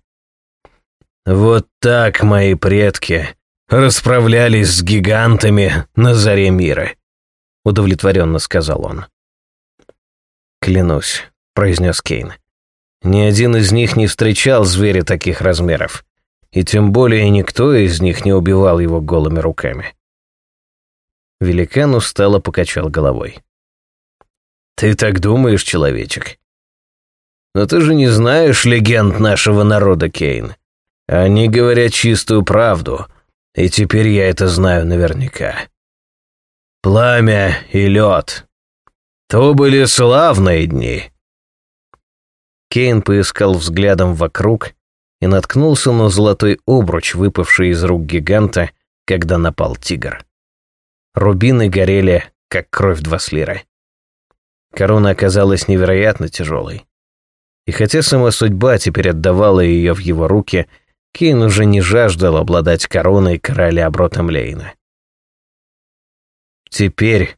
«Вот так мои предки расправлялись с гигантами на заре мира», — удовлетворенно сказал он. «Клянусь», — произнес Кейн. «Ни один из них не встречал зверя таких размеров, и тем более никто из них не убивал его голыми руками». Великан устало покачал головой. «Ты так думаешь, человечек? Но ты же не знаешь легенд нашего народа, Кейн. Они говорят чистую правду, и теперь я это знаю наверняка. Пламя и лед. То были славные дни. Кейн поискал взглядом вокруг и наткнулся на золотой обруч, выпавший из рук гиганта, когда напал тигр. Рубины горели, как кровь два слира. Корона оказалась невероятно тяжелой. И хотя сама судьба теперь отдавала ее в его руки, Кейн уже не жаждал обладать короной короля Бротемлейна. «Теперь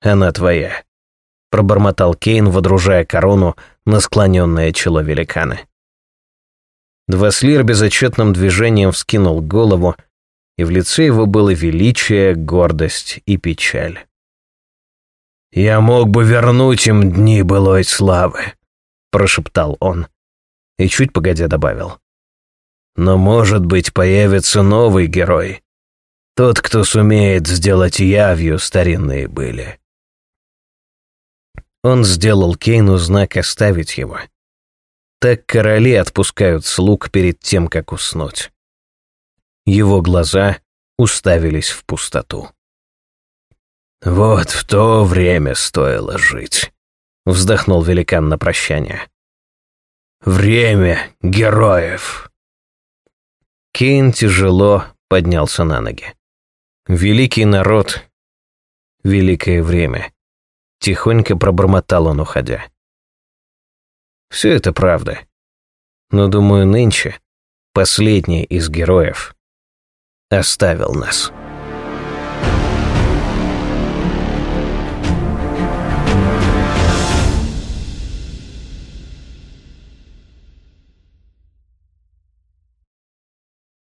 она твоя», — пробормотал Кейн, водружая корону на склоненное чело великана. Дваслир безотчетным движением вскинул голову, и в лице его было величие, гордость и печаль. «Я мог бы вернуть им дни былой славы», прошептал он. И чуть погодя добавил. Но, может быть, появится новый герой. Тот, кто сумеет сделать явью старинные были. Он сделал Кейну знак оставить его. Так короли отпускают слуг перед тем, как уснуть. Его глаза уставились в пустоту. «Вот в то время стоило жить», вздохнул великан на прощание. Время героев. Кейн тяжело поднялся на ноги. Великий народ, великое время. Тихонько пробормотал он, уходя. Все это правда. Но, думаю, нынче последний из героев оставил нас.